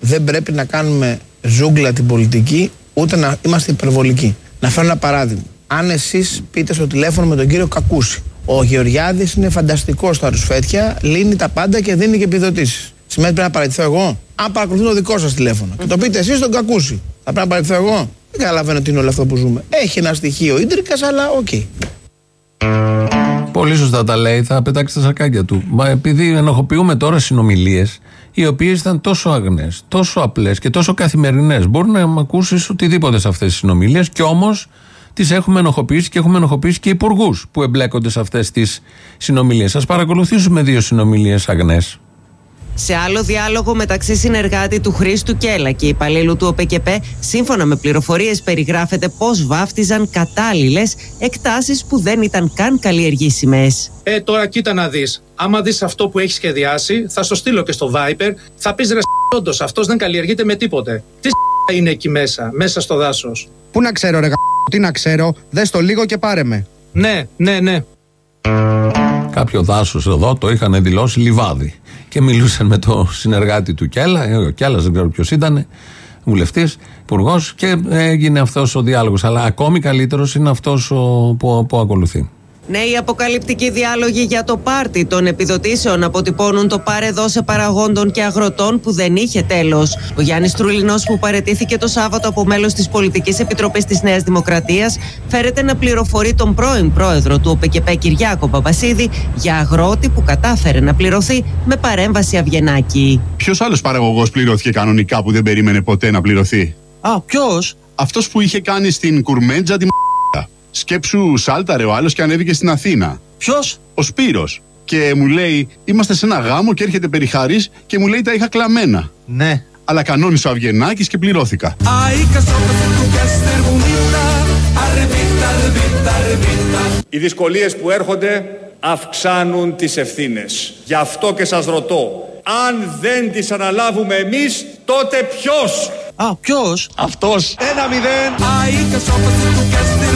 Δεν πρέπει να κάνουμε ζούγκλα την πολιτική, ούτε να είμαστε υπερβολικοί. Να φέρω ένα παράδειγμα. Αν εσείς πείτε στο τηλέφωνο με τον κύριο Κακούση, ο Γεωργιάδης είναι φανταστικός στα ρουσφέτια, λύνει τα πάντα και δίνει και επιδοτήσεις. Σημαίνει πρέπει να παραιτηθώ εγώ; Αν παρακολουθούν το δικό σας τηλέφωνο και το πείτε εσείς στον Κακούση, θα πρέπει να παραιτηθώ εγώ; Δεν καταλαβαίνω τι είναι όλο αυτό που ζούμε. Έχει ένα στοιχείο ίντριγκας, αλλά οκ. Πολύ σωστά τα λέει, θα πετάξει τα σακάκια του. Μα επειδή ενοχοποιούμε τώρα συνομιλίες, οι οποίες ήταν τόσο αγνέ, τόσο απλές και τόσο καθημερινές. Μπορεί να μ' ακούσεις οτιδήποτε σε αυτές τις συνομιλίες, και όμως τις έχουμε ενοχοποιήσει και έχουμε ενοχοποιήσει και υπουργούς που εμπλέκονται σε αυτές τις συνομιλίες. Α παρακολουθήσουμε δύο συνομιλίες αγνέ. Σε άλλο διάλογο μεταξύ συνεργάτη του Χρήστου Κέλα και υπαλλήλου του ΟΠΕΚΕΠΕ, σύμφωνα με πληροφορίες περιγράφεται πώς βάφτιζαν κατάλληλες εκτάσεις που δεν ήταν καν καλλιεργήσιμες. Ε, τώρα κοίτα να δεις. Άμα δεις αυτό που έχεις σχεδιάσει, θα στο στείλω και στο Viper. Θα πεις ρε όντως, αυτός δεν καλλιεργείται με τίποτε. Τι είναι εκεί μέσα, μέσα στο δάσος. Πού να ξέρω, ρε γα... τι να ξέρω, δες το λίγο και πάρε με. Ναι, ναι, ναι. Κάποιο δάσος εδώ το είχαν δηλώσει λιβάδι. Και μιλούσαν με το συνεργάτη του Κέλλα, ε, ο Κέλλας δεν ξέρω ποιος ήταν, βουλευτής, υπουργός, και έγινε αυτός ο διάλογος. Αλλά ακόμη καλύτερος είναι αυτός που, που ακολουθεί. Νέοι αποκαλυπτικοί διάλογοι για το πάρτι των επιδοτήσεων αποτυπώνουν το πάρε δώσε παραγόντων και αγροτών που δεν είχε τέλος. Ο Γιάννης Τρουλινός, που παρετήθηκε το Σάββατο από μέλος της Πολιτικής Επιτροπής της Νέας Δημοκρατίας, φέρεται να πληροφορεί τον πρώην πρόεδρο του ΟΠΕΚΕΠΕ Κυριάκο Παπασίδη για αγρότη που κατάφερε να πληρωθεί με παρέμβαση Αυγενάκη. Ποιος άλλος παραγωγός πληρώθηκε κανονικά που δεν περίμενε ποτέ να πληρωθεί; Α, ποιος; Αυτός που είχε κάνει στην κουρμέντζα τη Σκέψου σάλταρε ο άλλος και ανέβηκε στην Αθήνα. Ποιος; Ο Σπύρος. Και μου λέει, είμαστε σε ένα γάμο και έρχεται περιχάρη και μου λέει τα είχα κλαμμένα. Ναι. Αλλά κανόνισε ο Αυγενάκης και πληρώθηκα. Οι δυσκολίες που έρχονται αυξάνουν τις ευθύνες. Γι' αυτό και σας ρωτώ, αν δεν τις αναλάβουμε εμείς, τότε ποιος; Α, ποιος; Αυτός. Ένα μηδέν.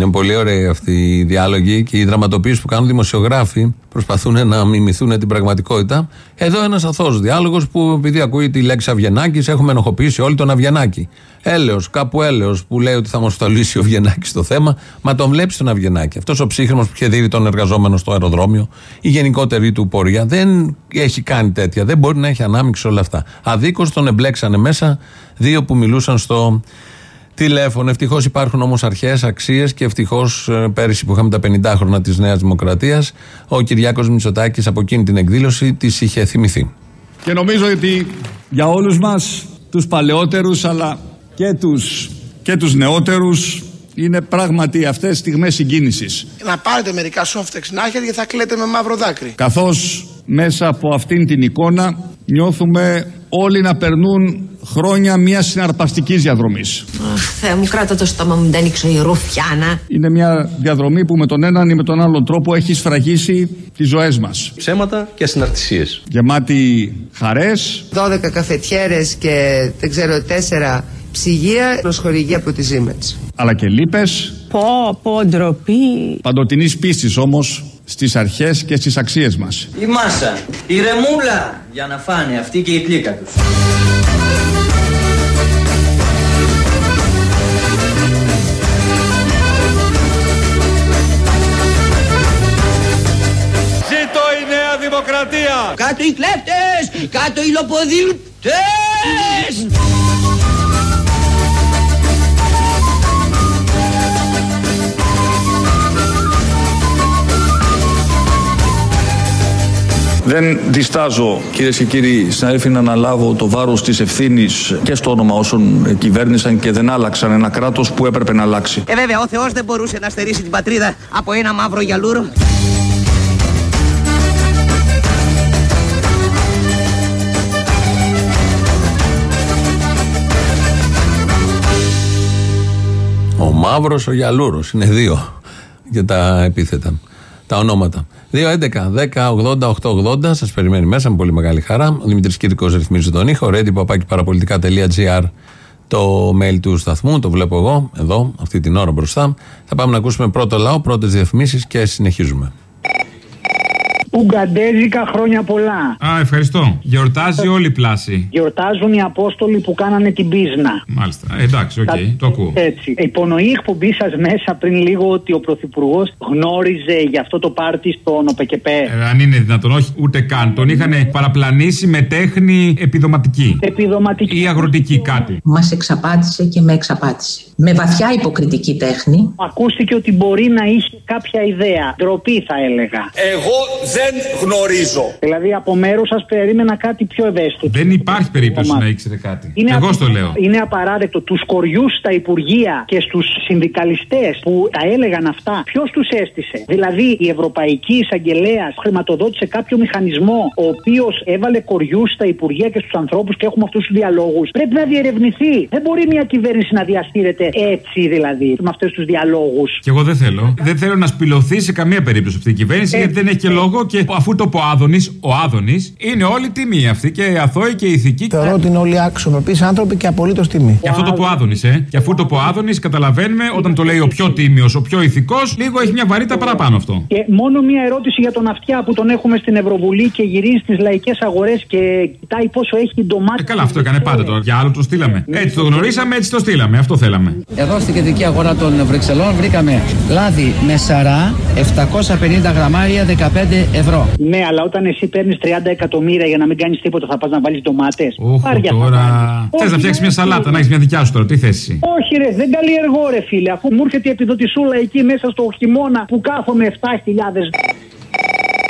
Είναι πολύ ωραία αυτή η διάλογοι και οι δραματοποίησει που κάνουν δημοσιογράφοι προσπαθούν να μιμηθούν την πραγματικότητα. Εδώ ένας αθώος διάλογος που επειδή ακούει τη λέξη Αυγενάκη, έχουμε ενοχοποιήσει όλοι τον Αυγενάκη. Έλεος, κάπου έλεος που λέει ότι θα μας το λύσει ο Αυγενάκη στο θέμα, μα τον βλέπει τον Αυγενάκη. Αυτός ο ψύχρεμος που είχε δει τον εργαζόμενο στο αεροδρόμιο, η γενικότερη του πορεία δεν έχει κάνει τέτοια. Δεν μπορεί να έχει ανάμειξη όλα αυτά. Αδίκως τον εμπλέξανε μέσα δύο που μιλούσαν στο τηλέφωνο. Ευτυχώς υπάρχουν όμως αρχές, αξίες και ευτυχώς πέρυσι που είχαμε τα 50 χρόνια της Νέας Δημοκρατίας, ο Κυριάκος Μητσοτάκης από εκείνη την εκδήλωση της είχε θυμηθεί. Και νομίζω ότι για όλους μας, τους παλαιότερους αλλά και τους, και τους νεότερους, είναι πράγματι αυτές στιγμές συγκίνησης. Να πάρετε μερικά σόφτεξ να έχετε και θα κλαίτε με μαύρο δάκρυ. Καθώς μέσα από αυτήν την εικόνα νιώθουμε όλοι να περνούν χρόνια μιας συναρπαστικής διαδρομής. Αχ, Θεέ μου, κράτα το στόμα μου, δεν ανοίξω η ρουφιάνα. Είναι μια διαδρομή που με τον έναν ή με τον άλλον τρόπο έχει σφραγίσει τις ζωές μας. Ψέματα και συναρτησίες. Γεμάτη χαρές, 12 καφετιέρες και δεν ξέρω 4 ψυγεία προσχορηγία από τη Siemens. αλλά και λύπες, Πω, πω, ντροπή. παντοτινής πίστης όμως στις αρχές και στις αξίες μας. Η μάσα, η ρεμούλα για να φάνε αυτή και η κλίκα τους. Ζήτω η Νέα Δημοκρατία! Κάτω οι κλέφτες, κάτω οι λοποδίλτες. Δεν διστάζω, κυρίες και κύριοι συνάδελφοι, να αναλάβω το βάρος της ευθύνης και στο όνομα όσων κυβέρνησαν και δεν άλλαξαν ένα κράτος που έπρεπε να αλλάξει. Ε, βέβαια, ο Θεός δεν μπορούσε να στερήσει την πατρίδα από ένα μαύρο γιαλούρο. Ο Μαύρος, ο Γιαλούρο. Είναι δύο για τα επίθετα. Τα ονόματα. 2.11.10.80.880 σας περιμένει μέσα με πολύ μεγάλη χαρά. Ο Δημήτρης Κύρκο ρυθμίζει τον ήχο. Radio παπάκι το mail του σταθμού. Το βλέπω εγώ εδώ, αυτή την ώρα μπροστά. Θα πάμε να ακούσουμε πρώτο λαό, πρώτες διαφημίσεις και συνεχίζουμε. Ουγγαντέζικα χρόνια πολλά. Α, ευχαριστώ. Γιορτάζει όλη η πλάση. Γιορτάζουν οι Απόστολοι που κάνανε την πίσνα. Μάλιστα. Ε, εντάξει, οκ, Τα- το ακούω. Έτσι. Υπονοεί η εκπομπή σας μέσα πριν λίγο ότι ο Πρωθυπουργός γνώριζε για αυτό το πάρτι στον ΟΠΕΚΕΠΕ. Ε, αν είναι δυνατόν, όχι ούτε καν. Τον είχαν παραπλανήσει με τέχνη επιδοματική. Επιδοματική. Ή αγροτική κάτι. Μας εξαπάτησε και με εξαπάτησε. Με βαθιά υποκριτική τέχνη. Ακούστηκε ότι μπορεί να είχε κάποια ιδέα. Ντροπή θα έλεγα. Εγώ δεν γνωρίζω. Δηλαδή από μέρους σας περίμενα κάτι πιο ευαίσθητο. Δεν υπάρχει περίπτωση να ήξερε κάτι. Είναι Εγώ απ- στο λέω. Είναι απαράδεκτο τους κοριούς στα Υπουργεία και στους συνδικαλιστές που τα έλεγαν αυτά. Ποιος τους έστησε; Δηλαδή η Ευρωπαϊκή Εισαγγελέα χρηματοδότησε κάποιο μηχανισμό ο οποίος έβαλε κοριούς στα Υπουργεία και στους ανθρώπους και έχουμε αυτούς τους διαλόγους. Πρέπει να διερευνηθεί. Δεν μπορεί μια κυβέρνηση να διαστήρεται έτσι δηλαδή με αυτούς τους διαλόγους. Και εγώ δεν θέλω. Δεν θέλω να σπηλωθεί σε καμία περίπτωση αυτή η κυβέρνηση γιατί δεν έχει και λόγο και αφού το πω Άδωνης, ο Άδωνης είναι όλη τιμή αυτή και αθώοι και ηθικοί. Θεωρώ ότι είναι όλοι αξιοπρεπεί άνθρωποι και απολύτως τιμή. Και αυτό το πω Άδωνης, ε. Και αφού το πω Άδωνης, καταλαβαίνουμε όταν το λέει ο πιο τίμιος, ο πιο ηθικός, λίγο έχει μια βαρύτητα παραπάνω αυτό. Και μόνο μία ερώτηση για τον αυτιά που τον έχουμε στην Ευρωβουλή και γυρίζει στις λαϊκές αγορές και κοιτάει πόσο έχει ντομάτι. Ε, καλά, αυτό έκανε πάντα τώρα. Για άλλο το στείλαμε. Έτσι το γνωρίσαμε, έτσι το στείλαμε. Αυτό θέλαμε. Εδώ στην κεντρική αγορά των Βρυξελών βρήκαμε λάδι με σαρά 750 γραμμάρια 15 ευρώ. Ναι, αλλά όταν εσύ παίρνεις 30 εκατομμύρια για να μην κάνεις τίποτα, θα πας να βάλεις ντομάτες. Όχι τώρα. Θες να φτιάξεις μια σαλάτα, να έχεις μια δικιά σου τώρα. Τι θέση. Όχι, ρε, δεν καλλιεργώ, ρε φίλε. Αφού μου έρχεται η επιδοτησούλα εκεί μέσα στο χειμώνα που κάθομαι 7.000.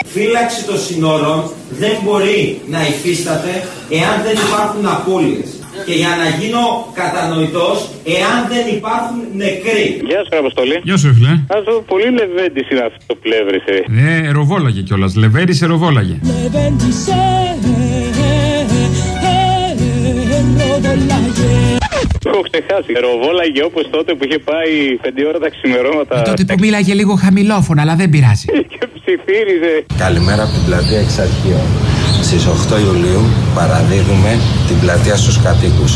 Φύλαξη των συνόρων δεν μπορεί να υφίσταται εάν δεν υπάρχουν απώλειες. Και για να γίνω κατανοητός, εάν δεν υπάρχουν νεκροί. Γεια σου, Αποστολή. Γεια σου, φίλε. Αυτό πολύ λεβέντη είναι αυτό το πλεύρησε. Ναι, εροβόλαγε κιόλα. Λεβέρι εροβόλαγε. Το έχω ξεχάσει. Ροβόλαγε όπως τότε που είχε πάει 5 ώρα τα ξημερώματα. Τότε που μίλαγε λίγο χαμηλόφωνα, αλλά δεν πειράζει. [LAUGHS] και ψιθύριζε. Καλημέρα από την πλατεία Εξαρχείων. Στις 8 Ιουλίου παραδίδουμε την πλατεία στους κατοίκους.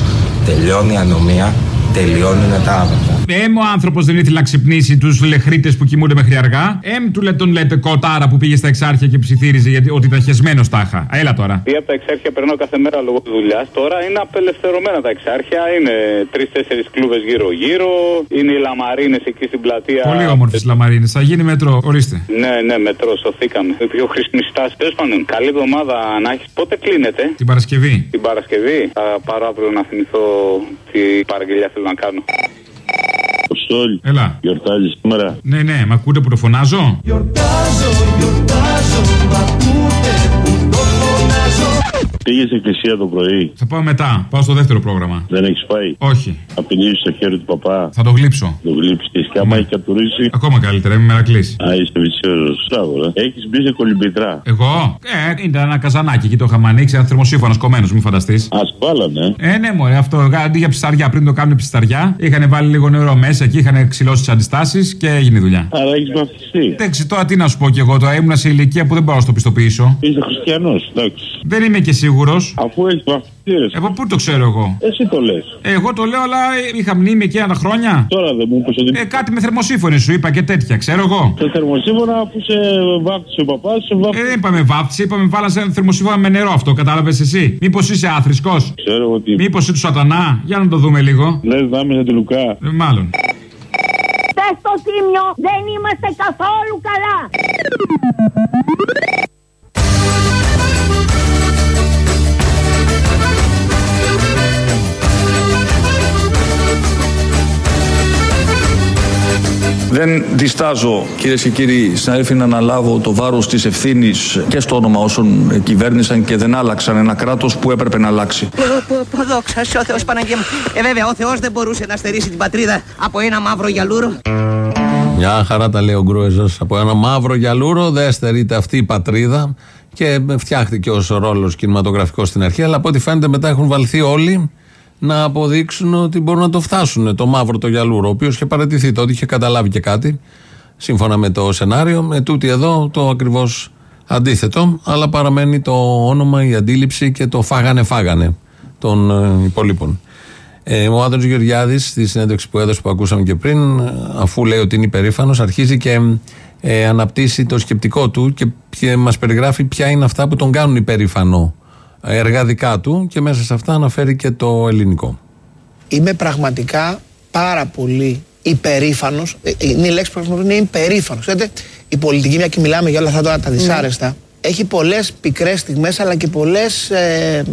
Τελειώνει η ανομία, τελειώνουν τα άβατα. Εμ ο άνθρωπος δεν ήθελε να ξυπνήσει τους λεχρίτες που κοιμούνται μέχρι αργά. Εμ του λέει τον λέτε κοτάρα που πήγε στα εξάρχεια και ψιθύριζε γιατί ότι ήταν χεσμένο τάχα. Έλα τώρα. Ή από τα εξάρχεια περνάω κάθε μέρα λόγω δουλειάς. Τώρα είναι απελευθερωμένα τα εξάρχεια. Είναι τρει-τέσσερι κλούβες γύρω-γύρω. Είναι οι λαμαρίνες εκεί στην πλατεία. Πολύ όμορφες λαμαρίνες. Θα γίνει μετρό. Ορίστε. Ναι, ναι, μετρό, σωθήκαμε. [LAUGHS] Η πιο χρήσιμη στάση. Τέλος πάντων, καλή εβδομάδα να έχει. Πότε κλείνετε; Την Παρασκευή. Την Παρασκευή. Θα πάρω αύριο να θυμηθώ τι παραγγελιά θέλω να κάνω. Αποστόλη. Έλα. Γιορτάζει σήμερα. Ναι, ναι, με ακούτε που το φωνάζω; Γιορτάζω, γιορτάζω, μ' ακούτε που το φωνάζω Πήγε εκκλησία το πρωί. Θα πάω μετά. Πάω στο δεύτερο πρόγραμμα. Δεν έχεις πάει. Όχι. Απειλήσει το χέρι του παπά. Θα το γλύψω. Το γλύψεις. Και άμα έχει κατουρίσει. Ακόμα καλύτερα, είμαι μερακλής. Α, είσαι βυσιόζο. Μπράβο, Έχεις μπει σε κολυμπητρά. Εγώ; Ε, ήταν ένα καζανάκι εκεί το είχαμε ανοίξει. Ένα θερμοσύφωνο κομμένος, μην φανταστείς. Α, βάλανε. Ε, ναι, μωρέ, αυτό αντί για ψαριά πριν το κάνουν ψαριά. Είχαν βάλει λίγο νερό μέσα και είχαν ξυλώσει τις αντιστάσεις και έγινε η δουλειά. Άρα έχεις βαφτιστεί. Εντάξει, τώρα τι να σου πω κι εγώ, τώρα ήμουν σε ηλικία που δεν μπορώ να στο πιστοποιήσω. Είσαι χριστιανός, εντάξει. Δεν είμαι και σίγουρος. Αφού έχεις βαφτιστεί. Εγώ πού το ξέρω εγώ; Εσύ το λες. Εγώ το λέω, αλλά είχα μνήμη και ένα χρόνια. Τώρα δεν μου είπες ότι. Ε, κάτι με θερμοσύφωνη σου είπα και τέτοια, ξέρω εγώ. Σε θερμοσύμφωνα που σε βάφτισε ο παπάς, σε βάφτισε. Ε, δεν είπαμε βάφτιση, είπαμε βάλα σε θερμοσύφωνα με νερό αυτό, κατάλαβες εσύ. Μήπως είσαι άθρησκος; Ξέρω ότι. Μήπως είσαι του σατανά; Για να το δούμε λίγο. Λες δάμε του Λουκά. Ε, μάλλον. Πες στο τίμιο, δεν είμαστε καθόλου καλά. Δεν διστάζω, κυρίες και κύριοι συνάδελφοι, να αναλάβω το βάρος της ευθύνης και στο όνομα όσων κυβέρνησαν και δεν άλλαξαν ένα κράτος που έπρεπε να αλλάξει. Δόξα σε ο Θεός Παναγία μου. Ε, βέβαια, ο Θεός δεν μπορούσε να στερήσει την πατρίδα από ένα μαύρο γυαλούρο. Μια χαρά τα λέει ο Γκρούεζα. Από ένα μαύρο γυαλούρο δεν στερείται αυτή η πατρίδα και φτιάχτηκε ως ρόλος κινηματογραφικός στην αρχή. Αλλά από ό,τι φαίνεται μετά έχουν βαλθεί όλοι να αποδείξουν ότι μπορούν να το φτάσουν το μαύρο το γυαλούρο, ο οποίος είχε παρατηθεί τότε, είχε καταλάβει και κάτι, σύμφωνα με το σενάριο. Με τούτη εδώ το ακριβώς αντίθετο, αλλά παραμένει το όνομα, η αντίληψη και το φάγανε-φάγανε των ε, υπολείπων. Ε, ο Άδωνο Γεωργιάδης, στη συνέντευξη που έδωσε που ακούσαμε και πριν, αφού λέει ότι είναι υπερήφανος, αρχίζει και ε, αναπτύσσει το σκεπτικό του και μας περιγράφει ποια είναι αυτά που τον κάνουν υπερήφανο ε, έργα δικά του και μέσα σε αυτά αναφέρει και το ελληνικό. Είμαι πραγματικά πάρα πολύ υπερήφανος. Είναι η λέξη που χρησιμοποιώ, είναι υπερήφανος. Ξέρετε, η πολιτική, μια και μιλάμε για όλα αυτά τώρα τα δυσάρεστα, έχει πολλές πικρές στιγμές αλλά και πολλές ε,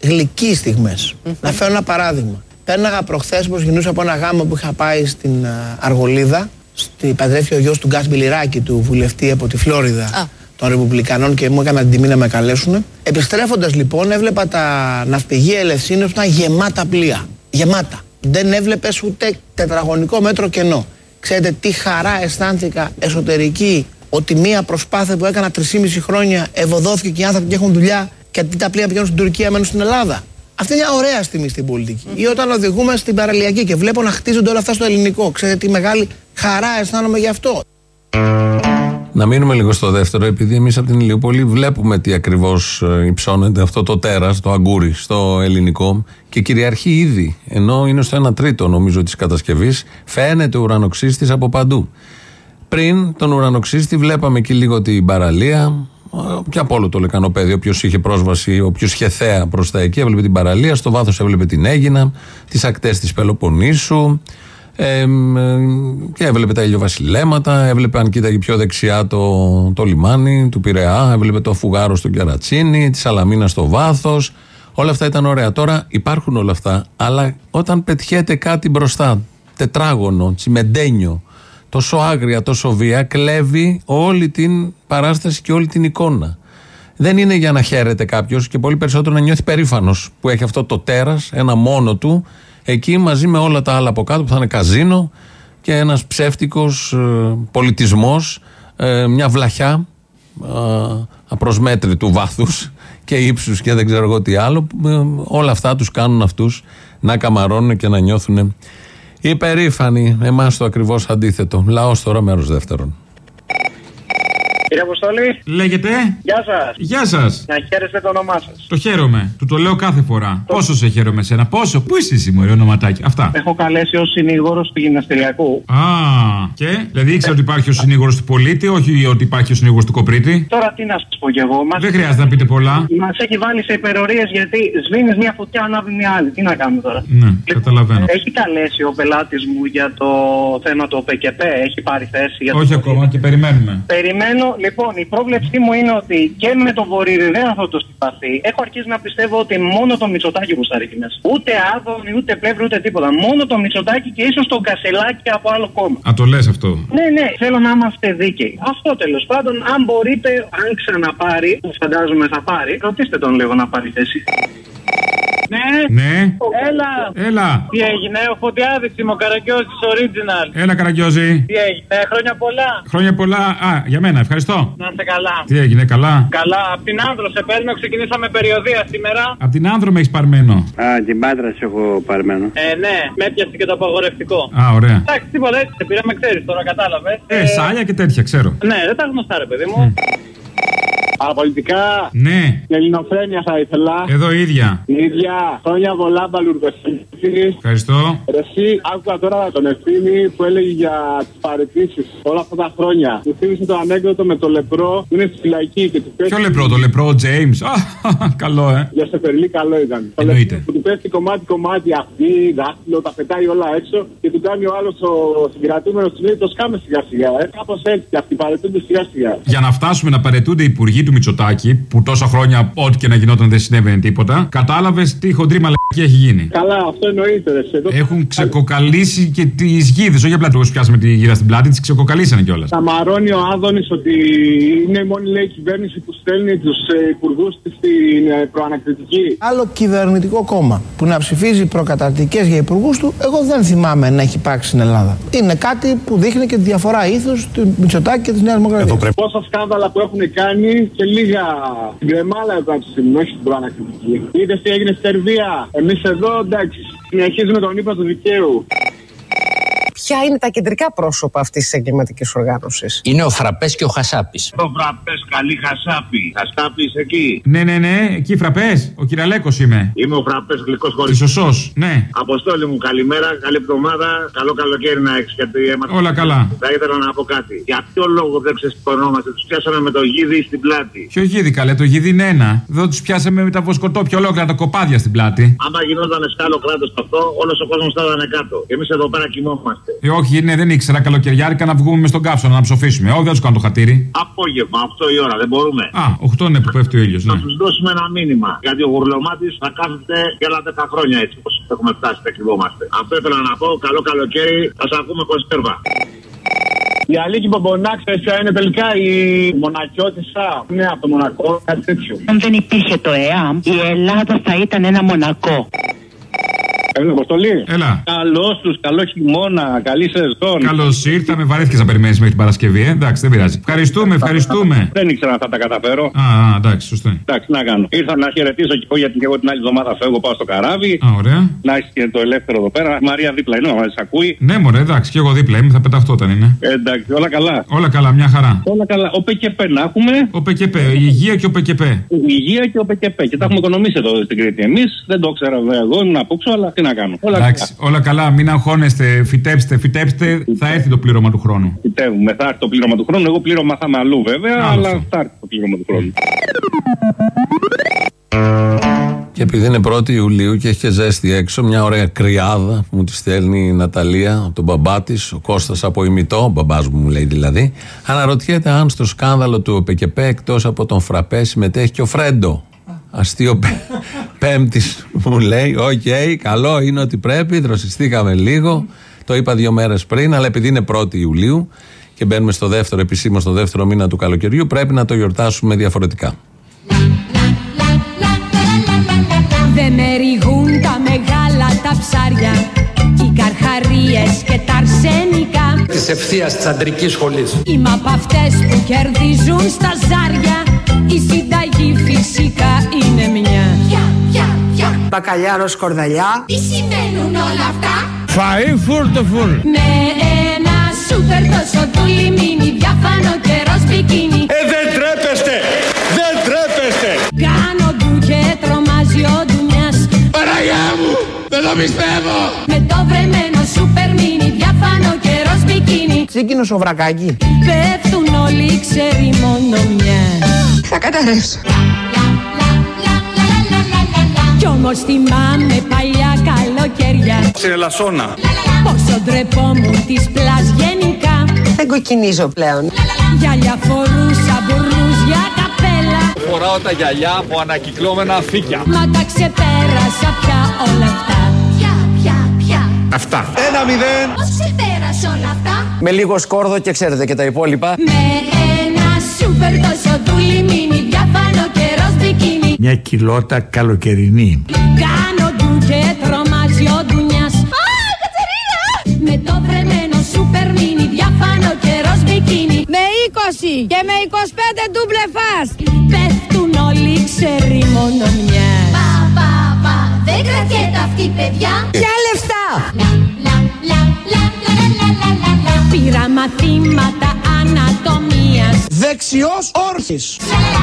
γλυκείς στιγμές. Να φέρω ένα παράδειγμα. Πέρναγα προχθές πω γινούσα από ένα γάμο που είχα πάει στην α, Αργολίδα. Στη παντρεύτηκε ο γιος του Γκάς Μπιλιράκη, του βουλευτή από τη Φλόριδα των Ρεπουμπλικανών και μου έκανα την τιμή να με καλέσουν. Επιστρέφοντας λοιπόν, έβλεπα τα ναυπηγεία Ελευσίνου που ήταν γεμάτα πλοία. Γεμάτα. Δεν έβλεπες ούτε τετραγωνικό μέτρο κενό. Ξέρετε τι χαρά αισθάνθηκα εσωτερική ότι μία προσπάθεια που έκανα 3,5 χρόνια ευωδόθηκε και οι άνθρωποι και έχουν δουλειά και αντί τα πλοία πηγαίνουν στην Τουρκία μένουν στην Ελλάδα. Αυτή είναι μια ωραία στιγμή στην πολιτική. Ή όταν οδηγούμε στην παραλιακή και βλέπω να χτίζονται όλα αυτά στο ελληνικό. Ξέρετε τι μεγάλη χαρά αισθάνομαι γι' αυτό. Να μείνουμε λίγο στο δεύτερο, επειδή εμείς από την Ηλιούπολη βλέπουμε τι ακριβώς υψώνεται αυτό το τέρας, το αγκούρι στο ελληνικό και κυριαρχεί ήδη. Ενώ είναι στο 1 τρίτο, νομίζω, της κατασκευής. Φαίνεται ο ουρανοξύστης από παντού. Πριν τον ουρανοξύστη, βλέπαμε και λίγο την παραλία, και από όλο το λεκανοπέδιο. Όποιος είχε πρόσβαση, όποιος είχε θέα προς τα εκεί, έβλεπε την παραλία. Στο βάθος έβλεπε την Έγινα, τις ακτές της Πελοποννήσου. Ε, και έβλεπε τα ηλιοβασιλέματα, έβλεπε αν κοίταγε πιο δεξιά το, το λιμάνι του Πειραιά, έβλεπε το αφουγάρο στο Κερατσίνι, τη Σαλαμίνα στο βάθος. Όλα αυτά ήταν ωραία. Τώρα υπάρχουν όλα αυτά, αλλά όταν πετιέται κάτι μπροστά, τετράγωνο, τσιμεντένιο, τόσο άγρια, τόσο βία, κλέβει όλη την παράσταση και όλη την εικόνα. Δεν είναι για να χαίρεται κάποιος και πολύ περισσότερο να νιώθει περήφανος που έχει αυτό το τέρας, ένα μόνο του, εκεί μαζί με όλα τα άλλα από κάτω που θα είναι καζίνο και ένας ψεύτικος πολιτισμός, μια βλαχιά ε, απροσμέτρητου βάθους και ύψους και δεν ξέρω εγώ τι άλλο. ε, όλα αυτά τους κάνουν αυτούς να καμαρώνουν και να νιώθουν υπερήφανοι. Εμάς το ακριβώς αντίθετο. Λαός τώρα, μέρος δεύτερον. Κύριε Αποστόλη. Λέγεται; Γεια σας. Γεια σας. Να χαίρεστε το όνομά σας. Το χαίρομαι. Του το λέω κάθε φορά. Πόσο σε χαίρομαι εσένα. Πόσο; Πού είσαι εσύ, Μωρή, ονοματάκι; Αυτά. Έχω καλέσει ως συνήγορος του γυμναστηριακού. Α, και; Δηλαδή ήξερα ότι υπάρχει ο συνήγορος του πολίτη, όχι ότι υπάρχει ο συνήγορος του κοπρίτη; Τώρα τι να σας πω κι εγώ. Μας... Δεν χρειάζεται να πείτε πολλά. Μας έχει βάλει σε υπερορίες γιατί σβήνεις μια φωτιά, ανάβει μια άλλη. Τι να κάνουμε τώρα; Ναι, καταλαβαίνω. Έχει καλέσει ο πελάτης μου για το θέμα το ΠΚΠ. Έχει πάρει θέση για το Όχι ακόμα και περιμένουμε. Περιμένω, λοιπόν, η πρόβλεψή μου είναι ότι και με το βορείδι δεν θα το συμπαθεί. Έχω αρχίσει να πιστεύω ότι μόνο το μυτσοτάκι που εκεί μέσα. Ούτε άδωνη, ούτε πλεύρη, ούτε τίποτα. Μόνο το μυτσοτάκι και ίσως το κασελάκι από άλλο κόμμα. Α, το λες αυτό. Ναι, ναι, θέλω να είμαστε δίκαιοι. Αυτό τέλος πάντων, αν μπορείτε, αν ξαναπάρει, που φαντάζομαι θα πάρει, ρωτήστε τον λίγο να πάρει θέση. Ναι. Ναι. Έλα. Έλα. Τι έγινε, ο Φωτιάδης είμαι ο Καραγκιόζης original. Έλα, Καραγκιόζη. Τι έγινε, χρόνια πολλά. Χρόνια πολλά. Α, για μένα, ευχαριστώ. Να είστε καλά. Τι έγινε, καλά; Καλά, απ' την Άνδρο σε παίρνω, ξεκινήσαμε περιοδία σήμερα. Απ' την άνδρο με έχεις παρμένο. Α, την πάντρα σε έχω παρμένο. Ε, ναι, με έπιασε και το απαγορευτικό. Α, ωραία. Εντάξει, τίποτα έτσι, σε πήραμε, ξέρεις τώρα, κατάλαβες. Ε, σάλια και τέτοια, ξέρω. Ναι, δεν τα γνωστά, ρε παιδί μου. Παραπολιτικά. Ναι. Ελληνοφρένια θα ήθελα. Εδώ ίδια. Η ίδια. Χρόνια πολλά, μπαλουρδοσύνης. Ευχαριστώ. Εσύ άκουγα τώρα τον ευθύνη που έλεγε για τις παρετήσεις όλα αυτά τα χρόνια. Μου θύμισε το ανέκδοτο με το λεπρό που είναι στη φυλακή και του πέφτει. Ποιο λεπρό, το λεπρό, ο Τζέιμς; [LAUGHS] καλό, ε. Για σε περλή καλό ήταν. Το Εννοείται. λεπρό Που του πέφτει κομμάτι-κομμάτι αυτή, δάχτυλο, τα πετάει όλα έξω και του κάνει ο άλλος ο συγκρατούμενος του λέει το σκάμε σιγά-σιγά. Ε. Κάπως έτσι και αυτοί παρετούνται σιγά-σιγά. Για να φτάσουμε να παρετούνται οι υπουργοί του Μητσοτάκη, που τόσα χρόνια ό,τι και να γινόταν δεν συνέβαινε τίποτα, κατάλαβες τι χοντρή μαλακή έχει γίνει. Καλά, αυτό εννοείται. Ρε. Εδώ... Έχουν ξεκοκαλίσει και τις γίδες. Όχι απλά του πιάσαμε τη γίδα στην πλάτη, τις ξεκοκαλίσανε κιόλας. Σαμαρώνει ο Άδωνης ότι είναι η μόνη λέει κυβέρνηση που στέλνει τους ε, υπουργούς της στην ε, προανακριτική. Άλλο κυβερνητικό κόμμα που να ψηφίζει προκαταρτικές για υπουργούς του, εγώ δεν θυμάμαι να έχει υπάρξει στην Ελλάδα. Είναι κάτι που δείχνει και τη διαφορά ήθους του Μητσοτάκη και της Νέας Δημοκρατίας. Πόσα σκάνδαλα που έχουν κάνει και λίγα στην κρεμάλα εδώ από τη στιγμή, όχι στην προανακριτική. Είδες τι έγινε στη Σερβία. Εμείς εδώ εντάξει, συνεχίζουμε τον ύπνο του δικαίου. Ποια είναι τα κεντρικά πρόσωπα αυτής της εγκληματικής οργάνωσης; Είναι ο Φραπές και ο Χασάπης. Το φραπές, καλή χασάπη. Χασάπη εκεί; Ναι, ναι, ναι, εκεί φραπές. Ο κυραλέκος είμαι. Είμαι ο φραπές γλυκός χωρίς. Ισοσό, ναι. Αποστόλη μου, καλημέρα, καλή εβδομάδα. Καλό καλοκαίρι να έχεις γιατί έμαθα. Όλα καλά. Θα ήθελα να πω κάτι. Για ποιο λόγο δεν ξεσηκωνόμαστε, τους πιάσαμε με το γίδι στην πλάτη. Ποιο γίδι καλέ, το γίδι είναι ένα. Εδώ τους πιάσαμε με τα βοσκοτόπια ολόκληρα τα κοπάδια στην πλάτη. Άμα γινόταν σκάλο κράτος αυτό, όλος ο κόσμος θα ήταν κάτω. Εμείς εδώ πέρα κοιμόμαστε. Ε, όχι, ναι, δεν ήξερα καλοκαιριάρικα να βγούμε με στον κάψονα να ψοφήσουμε. Όχι, δεν τους κάνω το χατήρι. Απόγευμα, 8 η ώρα, δεν μπορούμε. Α, 8 είναι που πέφτει ο ήλιος, ναι. Να τους δώσουμε ένα μήνυμα. Γιατί ο γουρλωμάτης θα κάθεται για άλλα 10 χρόνια έτσι όπως έχουμε φτάσει και κρυβόμαστε. Αυτό ήθελα να πω. Καλό καλοκαίρι, θα σα ακούμε κονσέρβα. Η Αλίκη Μπομπονά, ξέρει ποια είναι τελικά η μονακιώτησα. Ναι, από το Μονακό, κάτι τέτοιο. Αν δεν υπήρχε το ΕΑΜ, η Ελλάδα θα ήταν ένα μονακό. Έλα, Αποστολή. Έλα. Καλώ του, καλό χειμώνα, καλή σεζόν. Καλώ ήρθαμε, βαρέθηκε να περιμένει μέχρι την Παρασκευή, ε. εντάξει, δεν πειράζει. Ευχαριστούμε, ευχαριστούμε. Δεν ήξερα αν θα τα καταφέρω. Α, α, εντάξει, σωστό. Εντάξει, να κάνω. Ήρθα να χαιρετήσω και εγώ γιατί και εγώ την άλλη εβδομάδα φεύγω, πάω στο καράβι. Α, ωραία. Να έχει και το ελεύθερο εδώ πέρα. Μαρία δίπλα είναι, μα ακούει. Ναι, μωρέ, εντάξει, και εγώ δίπλα είμαι, θα πεταχτώ όταν είναι. Ε, εντάξει, όλα καλά. Όλα καλά, μια χαρά. Όλα καλά. Ο ΠΚΠ να έχουμε. Ο ΠΚΠ, η υγεία και ο ΠΚΠ. Η υγεία και ο ΠΚΠ. Και τα έχουμε οικονομήσει εδώ στην Κρήτη. Εμεί δεν το ξέρα βέβαια εγώ, ήμουν απόξω, αλλά τι να κάνω. Όλα Εντάξει, όλα καλά, μην αγχώνεστε, φυτέψτε, φυτέψτε, θα έρθει το πλήρωμα του χρόνου. Φυτεύουμε, θα έρθει το πλήρωμα του χρόνου. Εγώ πλήρωμα θα είμαι αλλού βέβαια, Άλλο αλλά αυτό. θα έρθει το πλήρωμα του χρόνου. Και επειδή είναι 1η Ιουλίου και έχει και ζέστη έξω, μια ωραία κρυάδα που μου τη στέλνει η Ναταλία από τον μπαμπά της, ο Κώστας από ημιτό, ο μπαμπάς μου μου λέει δηλαδή, αναρωτιέται αν στο σκάνδαλο του ΟΠΕΚΕΠ εκτός από τον Φραπέ συμμετέχει και ο Φρέντο. Αστείο πέμπτης μου λέει: Οκ, καλό είναι ότι πρέπει, δροσιστήκαμε λίγο. Το είπα δύο μέρες πριν, αλλά επειδή είναι 1η Ιουλίου και μπαίνουμε στο δεύτερο επισήμως, στο δεύτερο μήνα του καλοκαιριού, πρέπει να το γιορτάσουμε διαφορετικά. Δεν με ρίγουν τα μεγάλα τα ψάρια Οι καρχαρίες και τα αρσενικά Της ευθείας της αντρικής σχολής. Είμαι απ' αυτές που κερδίζουν στα ζάρια Η συνταγή φυσικά είναι μια Πια, πια, πια Μπακαλιάρος σκορδαλιά. Τι σημαίνουν όλα αυτά; Φαΐ φούρτο φουρ. Με ένα σούπερ τόσο του λιμίνι Διαφάνω καιρός μπικίνι Ε, δεν τρέπεστε! Δεν τρέπεστε! Κάνω ντου και τρομάζει ο ντουνιάς Παναγιά μου! Δεν το πιστεύω! Με το βρεμένο σούπερ μίνι Διαφάνω καιρός μπικίνι Τσίκινο σοβρακάκι. Πέφτουν όλοι ξέρει μόνο μια Θα καταρρεύσω. Κι όμως θυμάμαι παλιά καλοκαιριά Στην Ελασσόνα. Πόσο ντρεπόμουν τις πλάς γενικά Δεν κοκκινίζω πλέον. Γυαλιά φορούσα μπουρνούζια καπέλα Φοράω τα γυαλιά από ανακυκλώμενα φύκια. Μα τα ξεπέρασα πια όλα αυτά Πια, πια, πια Αυτά. Ένα μηδέν. Πώς ξεπέρασα όλα αυτά; Με λίγο σκόρδο και ξέρετε και τα υπόλοιπα. Με ένα σούπερ τόσο του λιμίνι Διαφάνω καιρός μπικίνι Μια κοιλότα καλοκαιρινή. Κάνω ντου και τρομάζει ο ντουνιάς Α, Κατερίνα! Με το βρεμένο σούπερ μίνι Διαφάνω καιρός μπικίνι Με 20 και με 25 ντούμπλε φας. Πέφτουν όλοι ξέρει μόνο μιας Πα, πα, πα, δεν κρατιέται αυτή παιδιά Ποια λεφτά. Λα, λα, λα, λα, λα, λα, λα, λα, λα. Πήρα μαθήματα ανατομίας Δεξιός όρθις.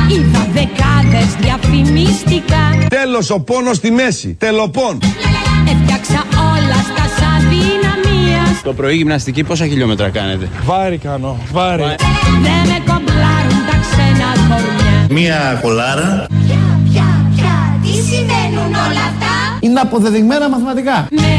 Είδα δεκάδες διαφημιστικά Τέλος ο πόνος στη μέση. Τελοπών. Έφτιαξα όλα στα αδυναμίας Το πρωί γυμναστική πόσα χιλιόμετρα κάνετε; Βάρη κάνω, βάρη. Δεν με κομπλάρουν τα ξένα κορμιά Μία κολάρα. Πια, πια, πια, τι σημαίνουν όλα αυτά; Είναι αποδεδειγμένα μαθηματικά. Με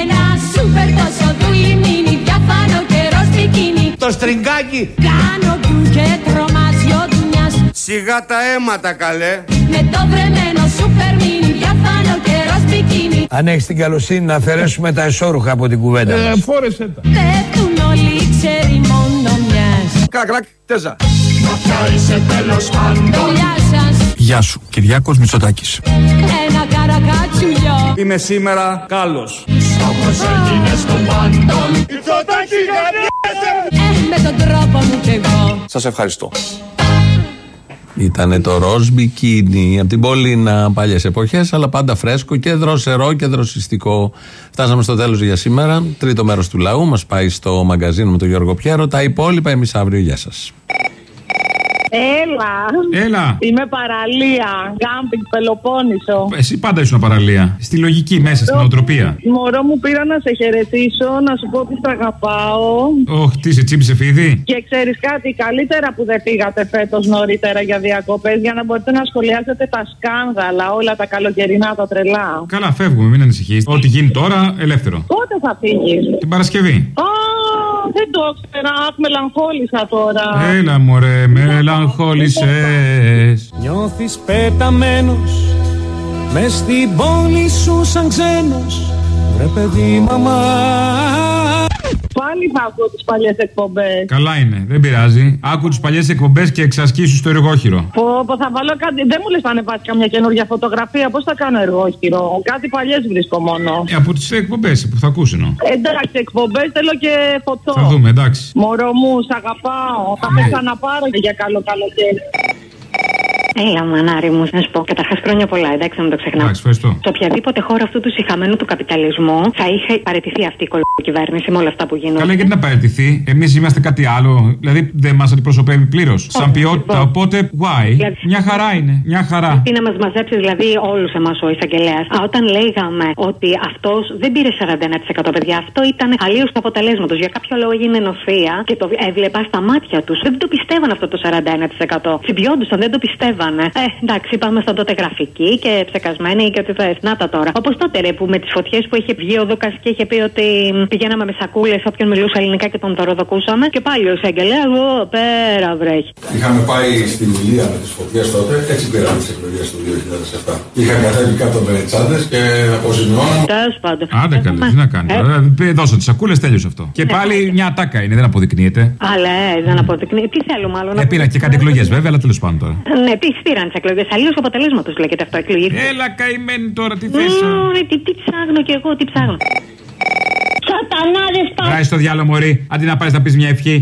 ένα σούπερ τόσο του λιμίνι Διαφάνω καιρός μπικίνι Το στριγκάκι. Κάνω ντου και τρομάζει ο ντουνιάς Σιγά τα αίματα καλέ. Με το βρεμένο σούπερ μίνι Διαφάνω καιρός μπικίνι Αν έχεις την καλοσύνη να αφαιρέσουμε τα εσώρουχα από την κουβέντα Ε, μας. φόρεσε τα. Πέφτουν όλοι ξέρει μόνο μιας Κλακ, κλακ, τέζα. Γεια σας Γεια σου, Κυριάκος Μητσοτάκης. Ένα καρακάτσουλιο Είμαι σήμερα κάλος. Ε, με τον τρόπο μου κι εγώ Σας ευχαριστώ. Ήτανε το ροζ μπικίνι από την Πολύνα παλιές εποχές, αλλά πάντα φρέσκο και δροσερό και δροσιστικό. Φτάσαμε στο τέλος για σήμερα. Τρίτο μέρος του λαού μας πάει στο μαγκαζίνο με τον Γιώργο Πιέρο. Τα υπόλοιπα εμείς αύριο. Γεια σας. Έλα. Έλα. Είμαι παραλία. Γκάμπινγκ Πελοπόννησο. Εσύ πάντα ήσουν παραλία. Στη λογική μέσα, στην οτροπία. Μωρό μου πήρα να σε χαιρετήσω, να σου πω ότι σ' αγαπάω. Ωχ, τι σε τσίμπησε φίδι; Και ξέρεις κάτι, καλύτερα που δεν πήγατε φέτος νωρίτερα για διακοπές για να μπορείτε να σχολιάσετε τα σκάνδαλα, όλα τα καλοκαιρινά, τα τρελά. Καλά, φεύγουμε, μην ανησυχείς. Ό,τι γίνει τώρα, ελεύθερο. Πότε θα φύγεις; Την Παρασκευή. Α, δεν το ήξερα. Αχ, μελαγχόλησα τώρα. Έλα, μωρέ, μελαγχόλησες. Νιώθεις πεταμένος μες στην πόλη σου σαν ξένος Βρε παιδί μαμά Πάλι θα ακούω τις παλιές εκπομπές. Καλά είναι, δεν πειράζει. Άκου τις παλιές εκπομπές και εξασκήσου στο εργόχειρο. Πω, πω, θα βάλω κάτι. Δεν μου λες να ανεβάσεις καμιά καινούργια φωτογραφία. Πώς θα κάνω εργόχειρο; Κάτι παλιές βρίσκω μόνο. Ε, από τις εκπομπές που θα ακούσεις εννοώ. Εντάξει, εκπομπές θέλω και φωτό. Θα δούμε, εντάξει. Μωρό μου, σ' αγαπάω. Θα με ξαναπάρω για καλό καλοκαίρι. Έλα, μανάρι μου, να σου πω. Καταρχάς, χρόνια πολλά, εντάξει, να μην το ξεχνάω. Εντάξει, ευχαριστώ. Σε οποιαδήποτε χώρα αυτού του συχαμένου του καπιταλισμού θα είχε παραιτηθεί αυτή η κολοκυβέρνηση με όλα αυτά που γίνονται. Καλά, γιατί να παραιτηθεί; Εμείς είμαστε κάτι άλλο. Δηλαδή δεν μας αντιπροσωπεύει πλήρως. Σαν ποιότητα. Οπότε, why; Δηλαδή- Μια χαρά είναι. Μια χαρά. Τι να μας μαζέψεις, δηλαδή, όλους εμάς ο εισαγγελέας. Όταν λέγαμε ότι αυτός δεν πήρε 41% παιδιά, αυτό ήταν αλλίως του αποτελέσματος. Για κάποιο λόγο έγινε νοθεία και το έβλεπα στα μάτια τους. Δεν το πιστεύαν αυτό το 41%. Συμπιόντουσαν, δεν το πιστεύανε. Ε, εντάξει, είπαμε στον τότε γραφική και ψεκασμένοι και ότι θε. Να τα τώρα. Όπως τότε ρε, που με τις φωτιές που είχε βγει ο Δούκας και είχε πει ότι πηγαίναμε με σακούλες όποιον μιλούσε ελληνικά και τον δωροδοκούσαμε. Και πάλι ο εισαγγελέα, εγώ πέρα βρέχει. Είχαμε πάει στη Μιλία με τις φωτιές τότε, έτσι πήραμε τις εκλογές του 2007. Είχαν κατέβει κάτω με τσάντες και αποζημιώναμε. Τέλος πάντων. Άντε καλέ, τι να κάνει. Ε. τώρα. Ε, Δώσε τις σακούλες, τέλειωσε αυτό. Και πάλι μια ατάκα είναι, δεν αποδεικνύεται. Αλλά ε, δεν αποδεικνύει. Τι θέλουμε άλλο να Ε, πήρα και κάτι εκλογές βέβαια, αλλά τέλος πάντων τώρα. Ναι, επίση πήραν τις εκλογές. Αλλιώς αποτελέσματος λέγεται αυτό εκλογή. Έλα καημένη τώρα, τι θες. Μμμ, τι, τι ψάχνω κι εγώ, τι ψάχνω. Σατανάδες Γράφει στο διάλογο Μωρή, αντί να πάρεις να πεις μια ευχή.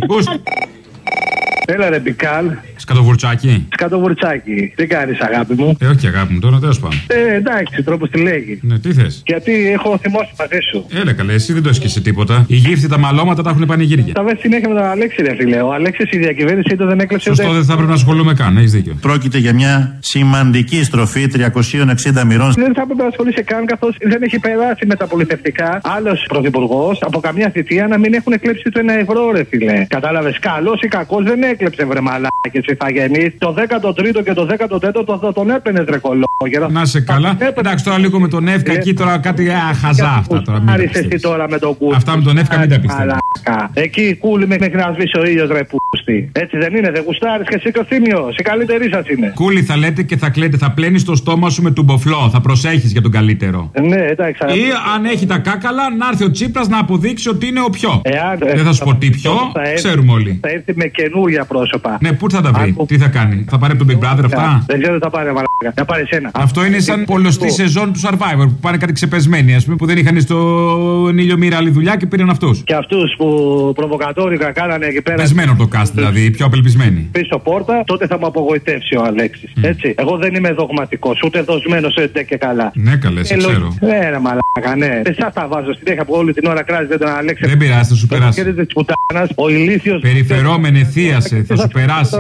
Ους. Έλα ρε Μπικάλ, Σκατοβουρτσάκι. σκατοβουρτσάκι. Τι κάνεις αγάπη μου; Ε, όχι αγάπη μου τώρα, τέλος πάντων. Ε, εντάξει, τρόπος τη λέγει. Ναι, τι θες; Γιατί έχω θυμώσει μαζί σου. Έλα καλέ, εσύ δεν το έχεις και σε τίποτα. Οι γύφτοι τα μαλώματα τα έχουν πανηγύρια. Τα βες συνέχεια με τον Αλέξη, ρε φίλε. Ο Αλέξης η διακυβέρνησή του δεν έκλεψε Σωστό, δεν θα έπρεπε να ασχολούμαι καν, έχεις δίκιο. Πρόκειται για μια σημαντική στροφή 360 μοιρών. Δεν θα έπρεπε να ασχολείσαι καν καθώς δεν έχει περάσει μεταπολιτευτικά άλλος πρωθυπουργός από καμιά θητεία να μην έχουν εκλέψει το ένα ευρώ, ρε φίλε. Κατάλαβες. Καλός ή κακός δεν έκλεψε, βρε μαλάκες ηθαγενεί. Το 13ο και το 14ο θα τον έπαινες, ρε κολόγερα. Να σε καλά. Εντάξει τώρα λίγο με τον Εύκα εκεί τώρα κάτι α, χαζά αυτά τώρα. μην τα Άρισε πιστεύεις. εσύ τώρα με τον κούλι. Αυτά με τον Εύκα μην τα πιστεύω. Μαλάκα. Εκεί κούλι μέχρι να σβήσει ο ήλιος, ρε πούστη. Έτσι δεν είναι, δεν γουστάρει και εσύ Κωστήμιο. Η καλύτερη σα είναι. Κούλι θα λέτε και θα κλαίτε, θα πλένει το στόμα σου με τουμποφλό. Θα προσέχει για τον καλύτερο. Ε, Ναι, εντάξει. Ή αν έχει τα κάκαλα, να έρθει ο Τσίπρα να αποδείξει ότι είναι ο πιο. Εάν- Δεν θα σου πω τι πιο, θα έρθει- ξέρουμε όλοι. Θα έρθει με καινούργια πρόσωπα. Ναι, πού θα τα βρει, τι θα κάνει, θα πάρει από τον Big Brother αυτά. Δεν ξέρω τι θα πάρει, μαλάκα. Θα πάρει ένα. Αυτό είναι σαν πολλωστή σεζόν του Survivor που πάνε κάτι ξεπεσμένοι, α πούμε, που δεν είχαν στον ήλιο μοίρα άλλη δουλειά και πήραν αυτού. Και αυτού που προβοκατόρικα κάνανε εκεί πέρα. Πεσμένο το cast δηλαδή, οι πιο απελπισμένοι. Πίσω πόρτα, τότε θα με απογοητεύσει ο Αλέξης. Έτσι. Εγώ δεν είμαι δογματικός, ούτε δοσμένος σε και καλά. Ναι, καλέ, σε Ε, λο- ξέρω. Ναι, ρε μαλάκα, ναι. Εσά τα βάζω συνέχεια που όλη την ώρα κράζετε τον Αλέξη. Δεν πειράζει, θα σου περάσει. Χαίρετε της πουτάνα, ο ηλίθιο. Περιφερόμενε θείασε, θα σου περάσει.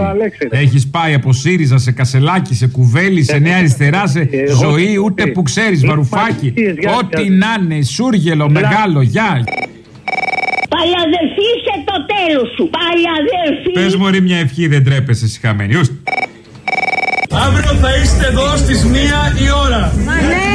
Έχεις πάει από ΣΥΡΙΖΑ σε κασελάκι, σε κουβέλι, σε νέα αριστερά, σε ζωή, ούτε που ξέρεις, βαρουφάκι. Ό,τι να είναι, σούργελο, μεγάλο, γεια. Παλιαδελφή σε το τέλος σου. Παλιαδελφή. Πες μωρή μια ευχή, δεν τρέπεσαι συχαμένη. Αύριο θα είστε εδώ στις μία η ώρα. Μα ναι. ναι